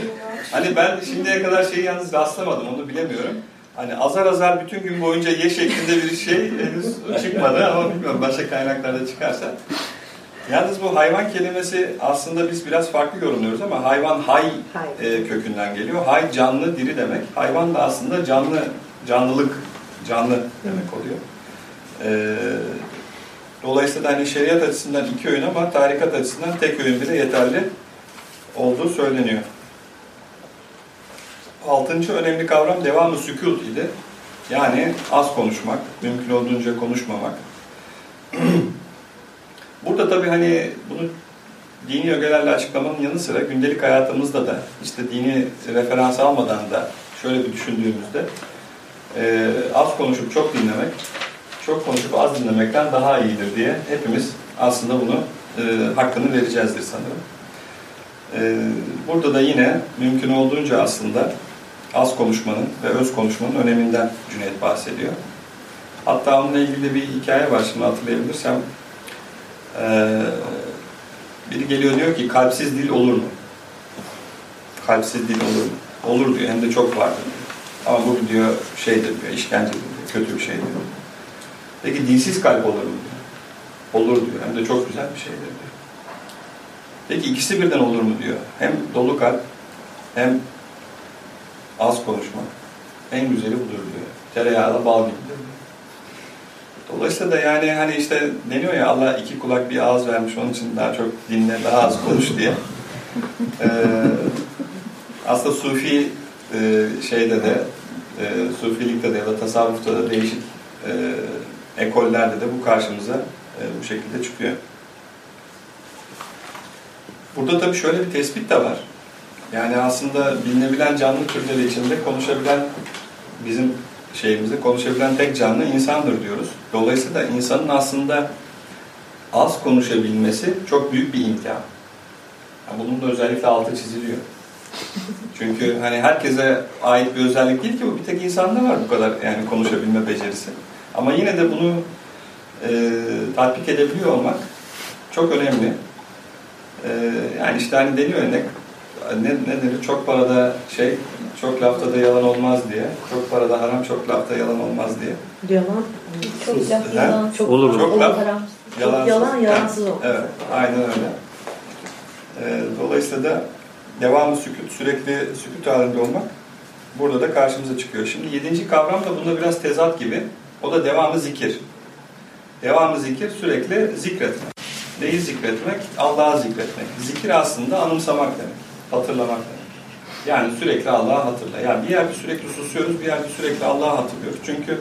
Hani ben şimdiye kadar şeyi yalnız rastlamadım, onu bilemiyorum. Hani azar azar bütün gün boyunca ye şeklinde bir şey henüz çıkmadı ama bilmiyorum başka kaynaklarda çıkarsa. Yalnız bu hayvan kelimesi aslında biz biraz farklı yorumluyoruz ama hayvan hay
Hay.
e, kökünden geliyor. Hay canlı, diri demek. Hayvan da aslında canlı, canlılık, canlı demek oluyor. E, dolayısıyla hani şeriat açısından iki öğün ama tarikat açısından tek öğün bile yeterli olduğu söyleniyor. Altıncı önemli kavram devamı sükut idi. Yani az konuşmak, mümkün olduğunca konuşmamak. Burada tabii hani bunu dini ögelerle açıklamanın yanı sıra gündelik hayatımızda da işte dini referans almadan da şöyle bir düşündüğümüzde e, az konuşup çok dinlemek, çok konuşup az dinlemekten daha iyidir diye hepimiz aslında bunu e, hakkını vereceğizdir sanırım. E, burada da yine mümkün olduğunca aslında az konuşmanın ve öz konuşmanın öneminden Cüneyt bahsediyor. Hatta onunla ilgili bir hikaye var şimdi hatırlayabilirsem. Ee, biri geliyor diyor ki kalpsiz dil olur mu? Kalpsiz dil olur mu? Olur diyor hem de çok vardır diyor. Ama bu diyor şeydir diyor, işkencedir diyor, kötü bir şeydir diyor. Peki dilsiz kalp olur mu diyor. Olur diyor hem de çok güzel bir şeydir diyor. Peki ikisi birden olur mu diyor. Hem dolu kalp hem az konuşmak. En güzeli budur diyor. Tereyağla bal gibidir. Dolayısıyla da yani hani işte deniyor ya Allah iki kulak bir ağız vermiş onun için daha çok dinle daha az konuş diye. Ee, aslında Sufi e, şeyde de e, Sufilikte de ya da tasavvufta da değişik e, ekollerde de bu karşımıza e, bu şekilde çıkıyor. Burada tabii şöyle bir tespit de var. Yani aslında bilinebilen canlı türleri içinde konuşabilen bizim şeyimizde konuşabilen tek canlı insandır diyoruz. Dolayısıyla insanın aslında az konuşabilmesi çok büyük bir imkan. Yani bunun da özellikle altı çiziliyor. Çünkü hani herkese ait bir özellik değil ki bu bir tek insanda var bu kadar yani konuşabilme becerisi. Ama yine de bunu e, tatbik edebiliyor olmak çok önemli. E, yani işte hani deniyor ne, ne, ne denir? Çok parada şey, çok lafta da yalan olmaz diye. Çok parada haram, çok lafta yalan olmaz diye.
Yalan.
Çok laf
Ha?
yalan.
Çok
Olur.
Çok laf,
haram.
Çok yalan, yalansız olmaz.
Evet, aynen öyle. Ee, dolayısıyla da devamlı sükut, sürekli sükut halinde olmak burada da karşımıza çıkıyor. Şimdi yedinci kavram da bunda biraz tezat gibi. O da devamı zikir. Devamı zikir sürekli zikretmek. Neyi zikretmek? Allah'ı zikretmek. Zikir aslında anımsamak demek. Hatırlamak demek. Yani sürekli Allah'ı hatırla. Yani bir yerde sürekli susuyoruz, bir yerde sürekli Allah'ı hatırlıyoruz. Çünkü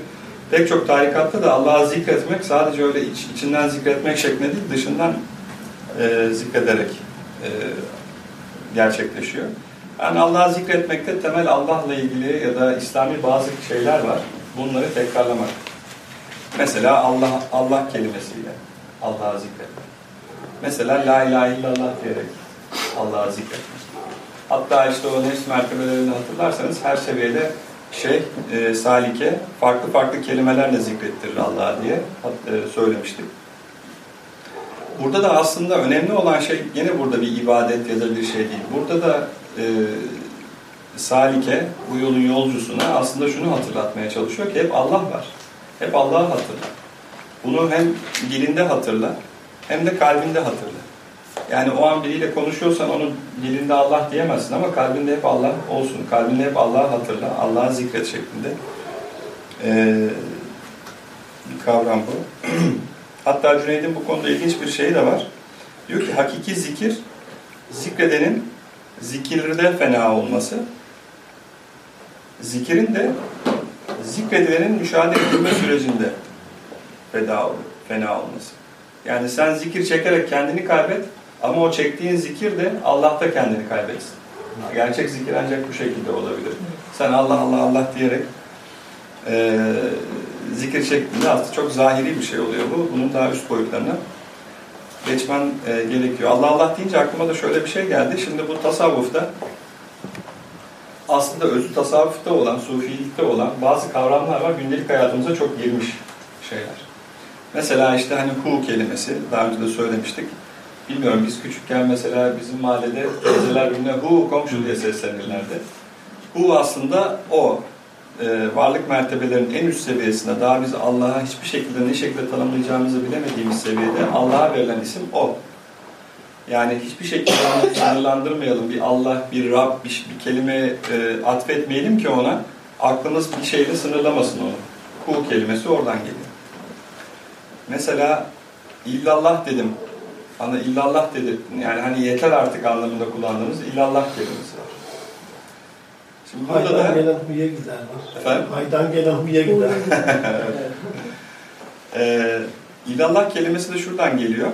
pek çok tarikatta da Allah'ı zikretmek sadece öyle iç, içinden zikretmek şeklinde değil, dışından e, zikrederek e, gerçekleşiyor. Yani Allah'ı zikretmekte temel Allah'la ilgili ya da İslami bazı şeyler var. Bunları tekrarlamak. Mesela Allah Allah kelimesiyle Allah'ı zikretmek. Mesela La ilahe illallah diyerek Allah'ı zikretmek. Hatta işte o nefs mertebelerini hatırlarsanız her seviyede şey, e, salike farklı farklı kelimelerle zikrettirir Allah'a diye e, söylemiştik. Burada da aslında önemli olan şey yine burada bir ibadet ya da bir şey değil. Burada da e, salike bu yolun yolcusuna aslında şunu hatırlatmaya çalışıyor ki hep Allah var. Hep Allah'ı hatırla. bunu hem dilinde hatırla hem de kalbinde hatırla. Yani o an biriyle konuşuyorsan onun dilinde Allah diyemezsin ama kalbinde hep Allah olsun. Kalbinde hep Allah'ı hatırla, Allah'ı zikret şeklinde. Ee, bir kavram bu. Hatta Cüneyd'in bu konuda ilginç bir şeyi de var. Diyor ki hakiki zikir, zikredenin zikirde fena olması, zikirin de zikredilenin müşahede edilme sürecinde feda, fena olması. Yani sen zikir çekerek kendini kaybet ama o çektiğin zikir de Allah'ta kendini kaybetsin. Gerçek zikir ancak bu şekilde olabilir. Sen Allah Allah Allah diyerek e, zikir şeklinde aslında çok zahiri bir şey oluyor bu. Bunun daha üst boyutlarına geçmen e, gerekiyor. Allah Allah deyince aklıma da şöyle bir şey geldi. Şimdi bu tasavvufta aslında özü tasavvufta olan, sufilikte olan bazı kavramlar var. Gündelik hayatımıza çok girmiş şeyler. Mesela işte hani hu kelimesi, daha önce de söylemiştik. Bilmiyorum biz küçükken mesela bizim mahallede teyzeler birbirine hu komşu diye seslenirlerdi. Hu aslında o. E, varlık mertebelerinin en üst seviyesinde daha biz Allah'a hiçbir şekilde ne şekilde tanımlayacağımızı bilemediğimiz seviyede Allah'a verilen isim o. Yani hiçbir şekilde sınırlandırmayalım. Bir Allah, bir Rab, bir, bir kelime e, atfetmeyelim ki ona aklımız bir şeyle sınırlamasın onu. Hu kelimesi oradan geliyor. Mesela illallah dedim. Hani illallah dedi. Yani hani yeter artık anlamında kullandığımız illallah kelimesi var.
Şimdi burada Haydan da, gelen huya gider var.
Efendim?
Haydan gelen huya gider.
ee, illallah kelimesi de şuradan geliyor.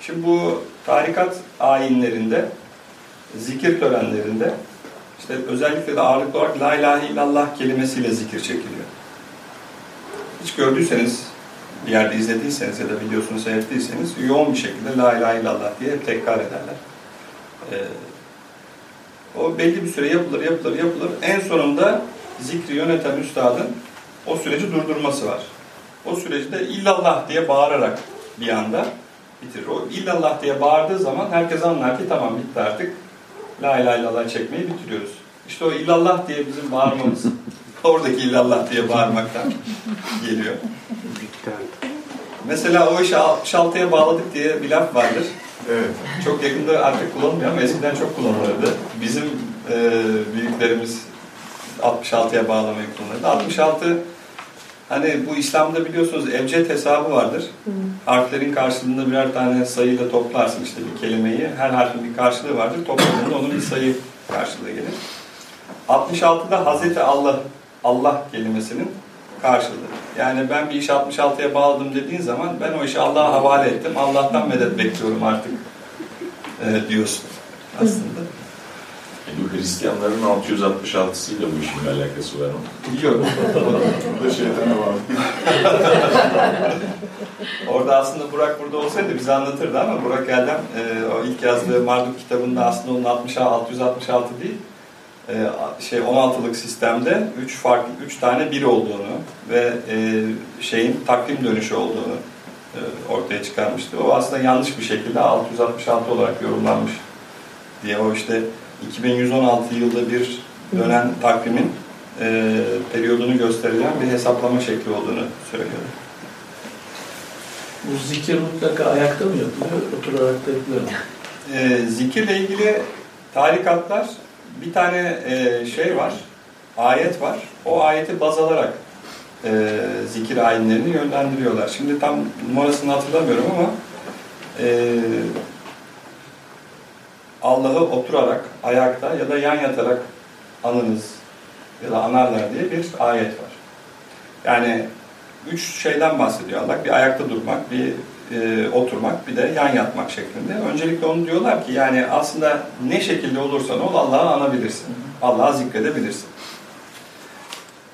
Şimdi bu tarikat ayinlerinde, zikir törenlerinde işte özellikle de ağırlıklı olarak la ilahe illallah kelimesiyle zikir çekiliyor. Hiç gördüyseniz, bir yerde izlediyseniz ya da videosunu seyrettiyseniz yoğun bir şekilde la ilahe illallah diye hep tekrar ederler. Ee, o belli bir süre yapılır, yapılır, yapılır. En sonunda zikri yöneten üstadın o süreci durdurması var. O süreci de illallah diye bağırarak bir anda bitirir. O illallah diye bağırdığı zaman herkes anlar ki tamam bitti artık. La ilahe illallah çekmeyi bitiriyoruz. İşte o illallah diye bizim bağırmamız oradaki illallah diye bağırmaktan geliyor. Mesela o işi 66'ya bağladık diye bir laf vardır.
Evet.
Çok yakında artık kullanılmıyor ama eskiden çok kullanılırdı. Bizim e, büyüklerimiz 66'ya bağlamayı kullanırdı. 66 hani bu İslam'da biliyorsunuz evcet hesabı vardır. Hı. Harflerin karşılığında birer tane sayıyla toplarsın işte bir kelimeyi. Her harfin bir karşılığı vardır. Topladığında onun bir sayı karşılığı gelir. 66'da Hazreti Allah Allah kelimesinin karşılığı. Yani ben bir işi 66'ya bağladım dediğin zaman ben o işi Allah'a havale ettim. Allah'tan medet bekliyorum artık e, diyorsun aslında.
Bu Hristiyanların 666'sıyla bu işin alakası var mı?
Yok.
Bu da şeyden var.
Orada aslında Burak burada olsaydı bize anlatırdı ama Burak Erdem e, o ilk yazdığı Marduk kitabında aslında onun 60, 666 değil e, şey 16'lık sistemde 3 farklı 3 tane bir olduğunu ve e, şeyin takvim dönüşü olduğunu e, ortaya çıkarmıştı. O aslında yanlış bir şekilde 666 olarak yorumlanmış diye o işte 2116 yılda bir dönen takvimin e, periyodunu gösterilen bir hesaplama şekli olduğunu söylüyor.
Bu zikir mutlaka ayakta mı yapılıyor, oturarak da yapılıyor mu?
E, zikirle ilgili tarikatlar bir tane e, şey var, ayet var. O ayeti baz alarak e, zikir ayinlerini yönlendiriyorlar. Şimdi tam numarasını hatırlamıyorum ama e, Allah'ı oturarak, ayakta ya da yan yatarak anınız ya da anarlar diye bir ayet var. Yani üç şeyden bahsediyor Allah. Bir ayakta durmak, bir e, oturmak, bir de yan yatmak şeklinde. Öncelikle onu diyorlar ki yani aslında ne şekilde olursan ol Allah'ı anabilirsin. Allah'ı zikredebilirsin.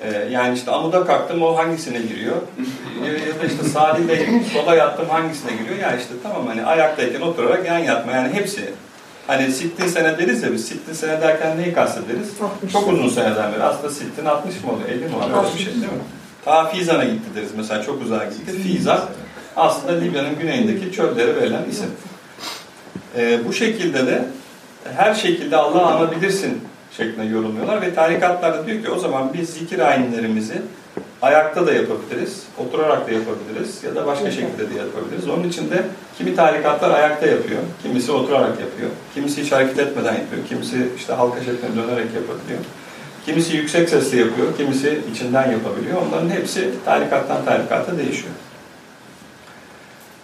E, yani işte amuda kalktım o hangisine giriyor? ya, ya da işte sağ sola yattım hangisine giriyor? Ya işte tamam hani ayaktayken oturarak yan yatma yani hepsi Hani sittin sene deriz ya biz sittin sene derken neyi kastederiz? 60. Çok uzun seneden beri. Aslında sittin 60 mı oluyor? 50 mi oluyor? Öyle bir şey değil mi? Ta Fizan'a gitti deriz mesela çok uzağa gitti. Fizan aslında Libya'nın güneyindeki çöllere verilen isim. Ee, bu şekilde de her şekilde Allah'ı anabilirsin şeklinde yorumluyorlar ve tarikatlar da diyor ki o zaman biz zikir ayinlerimizi ayakta da yapabiliriz, oturarak da yapabiliriz ya da başka şekilde de yapabiliriz. Onun için de kimi tarikatlar ayakta yapıyor, kimisi oturarak yapıyor, kimisi hiç hareket etmeden yapıyor, kimisi işte halka şeklinde dönerek yapabiliyor. Kimisi yüksek sesle yapıyor, kimisi içinden yapabiliyor. Onların hepsi tarikattan tarikata değişiyor.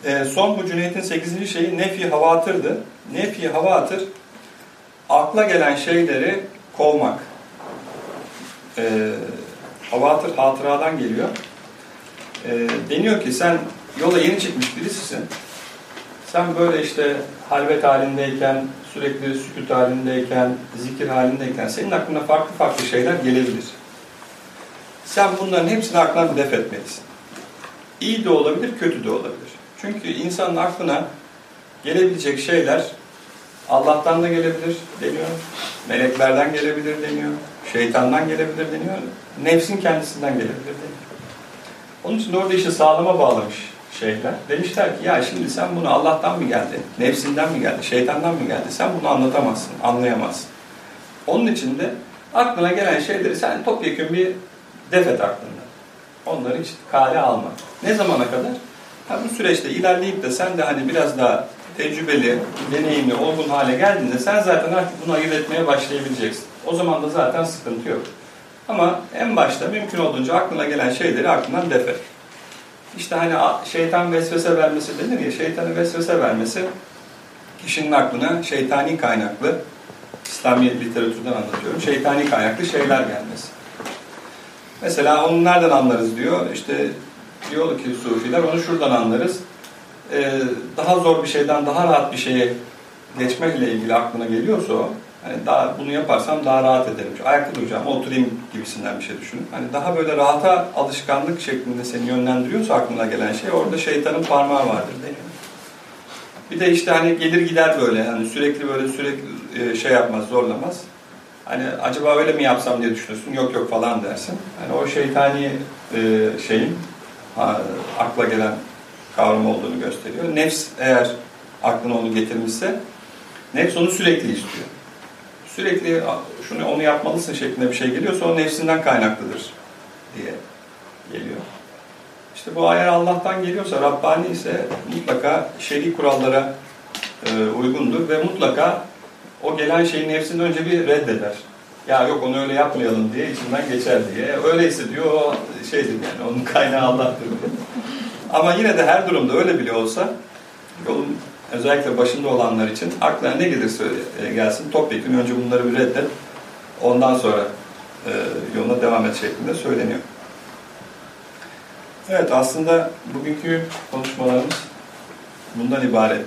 Ee, son bu Cüneyt'in 8. şeyi nefi havatırdı. Nefi havatır, akla gelen şeyleri kovmak. Ee, havatır hatıradan geliyor. Ee, deniyor ki sen yola yeni çıkmış birisisin. Sen böyle işte halvet halindeyken, sürekli sükut halindeyken, zikir halindeyken senin aklına farklı farklı şeyler gelebilir. Sen bunların hepsini aklına def etmelisin. İyi de olabilir, kötü de olabilir. Çünkü insanın aklına gelebilecek şeyler Allah'tan da gelebilir deniyor, meleklerden gelebilir deniyor, şeytandan gelebilir deniyor, nefsin kendisinden gelebilir deniyor. Onun için orada işi sağlama bağlamış şeyhler. Demişler ki ya şimdi sen bunu Allah'tan mı geldi, nefsinden mi geldi, şeytandan mı geldi? Sen bunu anlatamazsın, anlayamazsın. Onun için de aklına gelen şeyleri sen topyekun bir def et aklında. Onları hiç kale alma. Ne zamana kadar? Ha, bu süreçte ilerleyip de sen de hani biraz daha tecrübeli, deneyimli, olgun hale geldiğinde sen zaten artık bunu ayırt etmeye başlayabileceksin. O zaman da zaten sıkıntı yok. Ama en başta mümkün olduğunca aklına gelen şeyleri aklından def et. İşte hani şeytan vesvese vermesi denir ya, şeytanın vesvese vermesi kişinin aklına şeytani kaynaklı, İslami literatürden anlatıyorum, şeytani kaynaklı şeyler gelmesi. Mesela onu nereden anlarız diyor, işte diyor ki Sufiler onu şuradan anlarız. Ee, daha zor bir şeyden daha rahat bir şeye geçmekle ilgili aklına geliyorsa o, hani daha bunu yaparsam daha rahat ederim. Ayakta duracağım, oturayım gibisinden bir şey düşünün. Hani daha böyle rahata alışkanlık şeklinde seni yönlendiriyorsa aklına gelen şey orada şeytanın parmağı vardır deniyor. Bir de işte hani gelir gider böyle hani sürekli böyle sürekli e, şey yapmaz, zorlamaz. Hani acaba öyle mi yapsam diye düşünürsün. Yok yok falan dersin. Hani o şeytani e, şeyin akla gelen kavram olduğunu gösteriyor. Nefs eğer aklına onu getirmişse nefs onu sürekli istiyor. Sürekli şunu onu yapmalısın şeklinde bir şey geliyorsa o nefsinden kaynaklıdır diye geliyor. İşte bu eğer Allah'tan geliyorsa, Rabbani ise mutlaka şer'i kurallara e, uygundur ve mutlaka o gelen şeyin nefsini önce bir reddeder. Ya yok onu öyle yapmayalım diye içinden geçer diye. Öyleyse diyor o şeydir yani onun kaynağı Allah'tır. Ama yine de her durumda öyle bile olsa yolun özellikle başında olanlar için aklına ne gelirse e, gelsin topyekun önce bunları bir reddet. Ondan sonra e, yoluna devam et şeklinde söyleniyor. Evet aslında bugünkü konuşmalarımız bundan ibaret.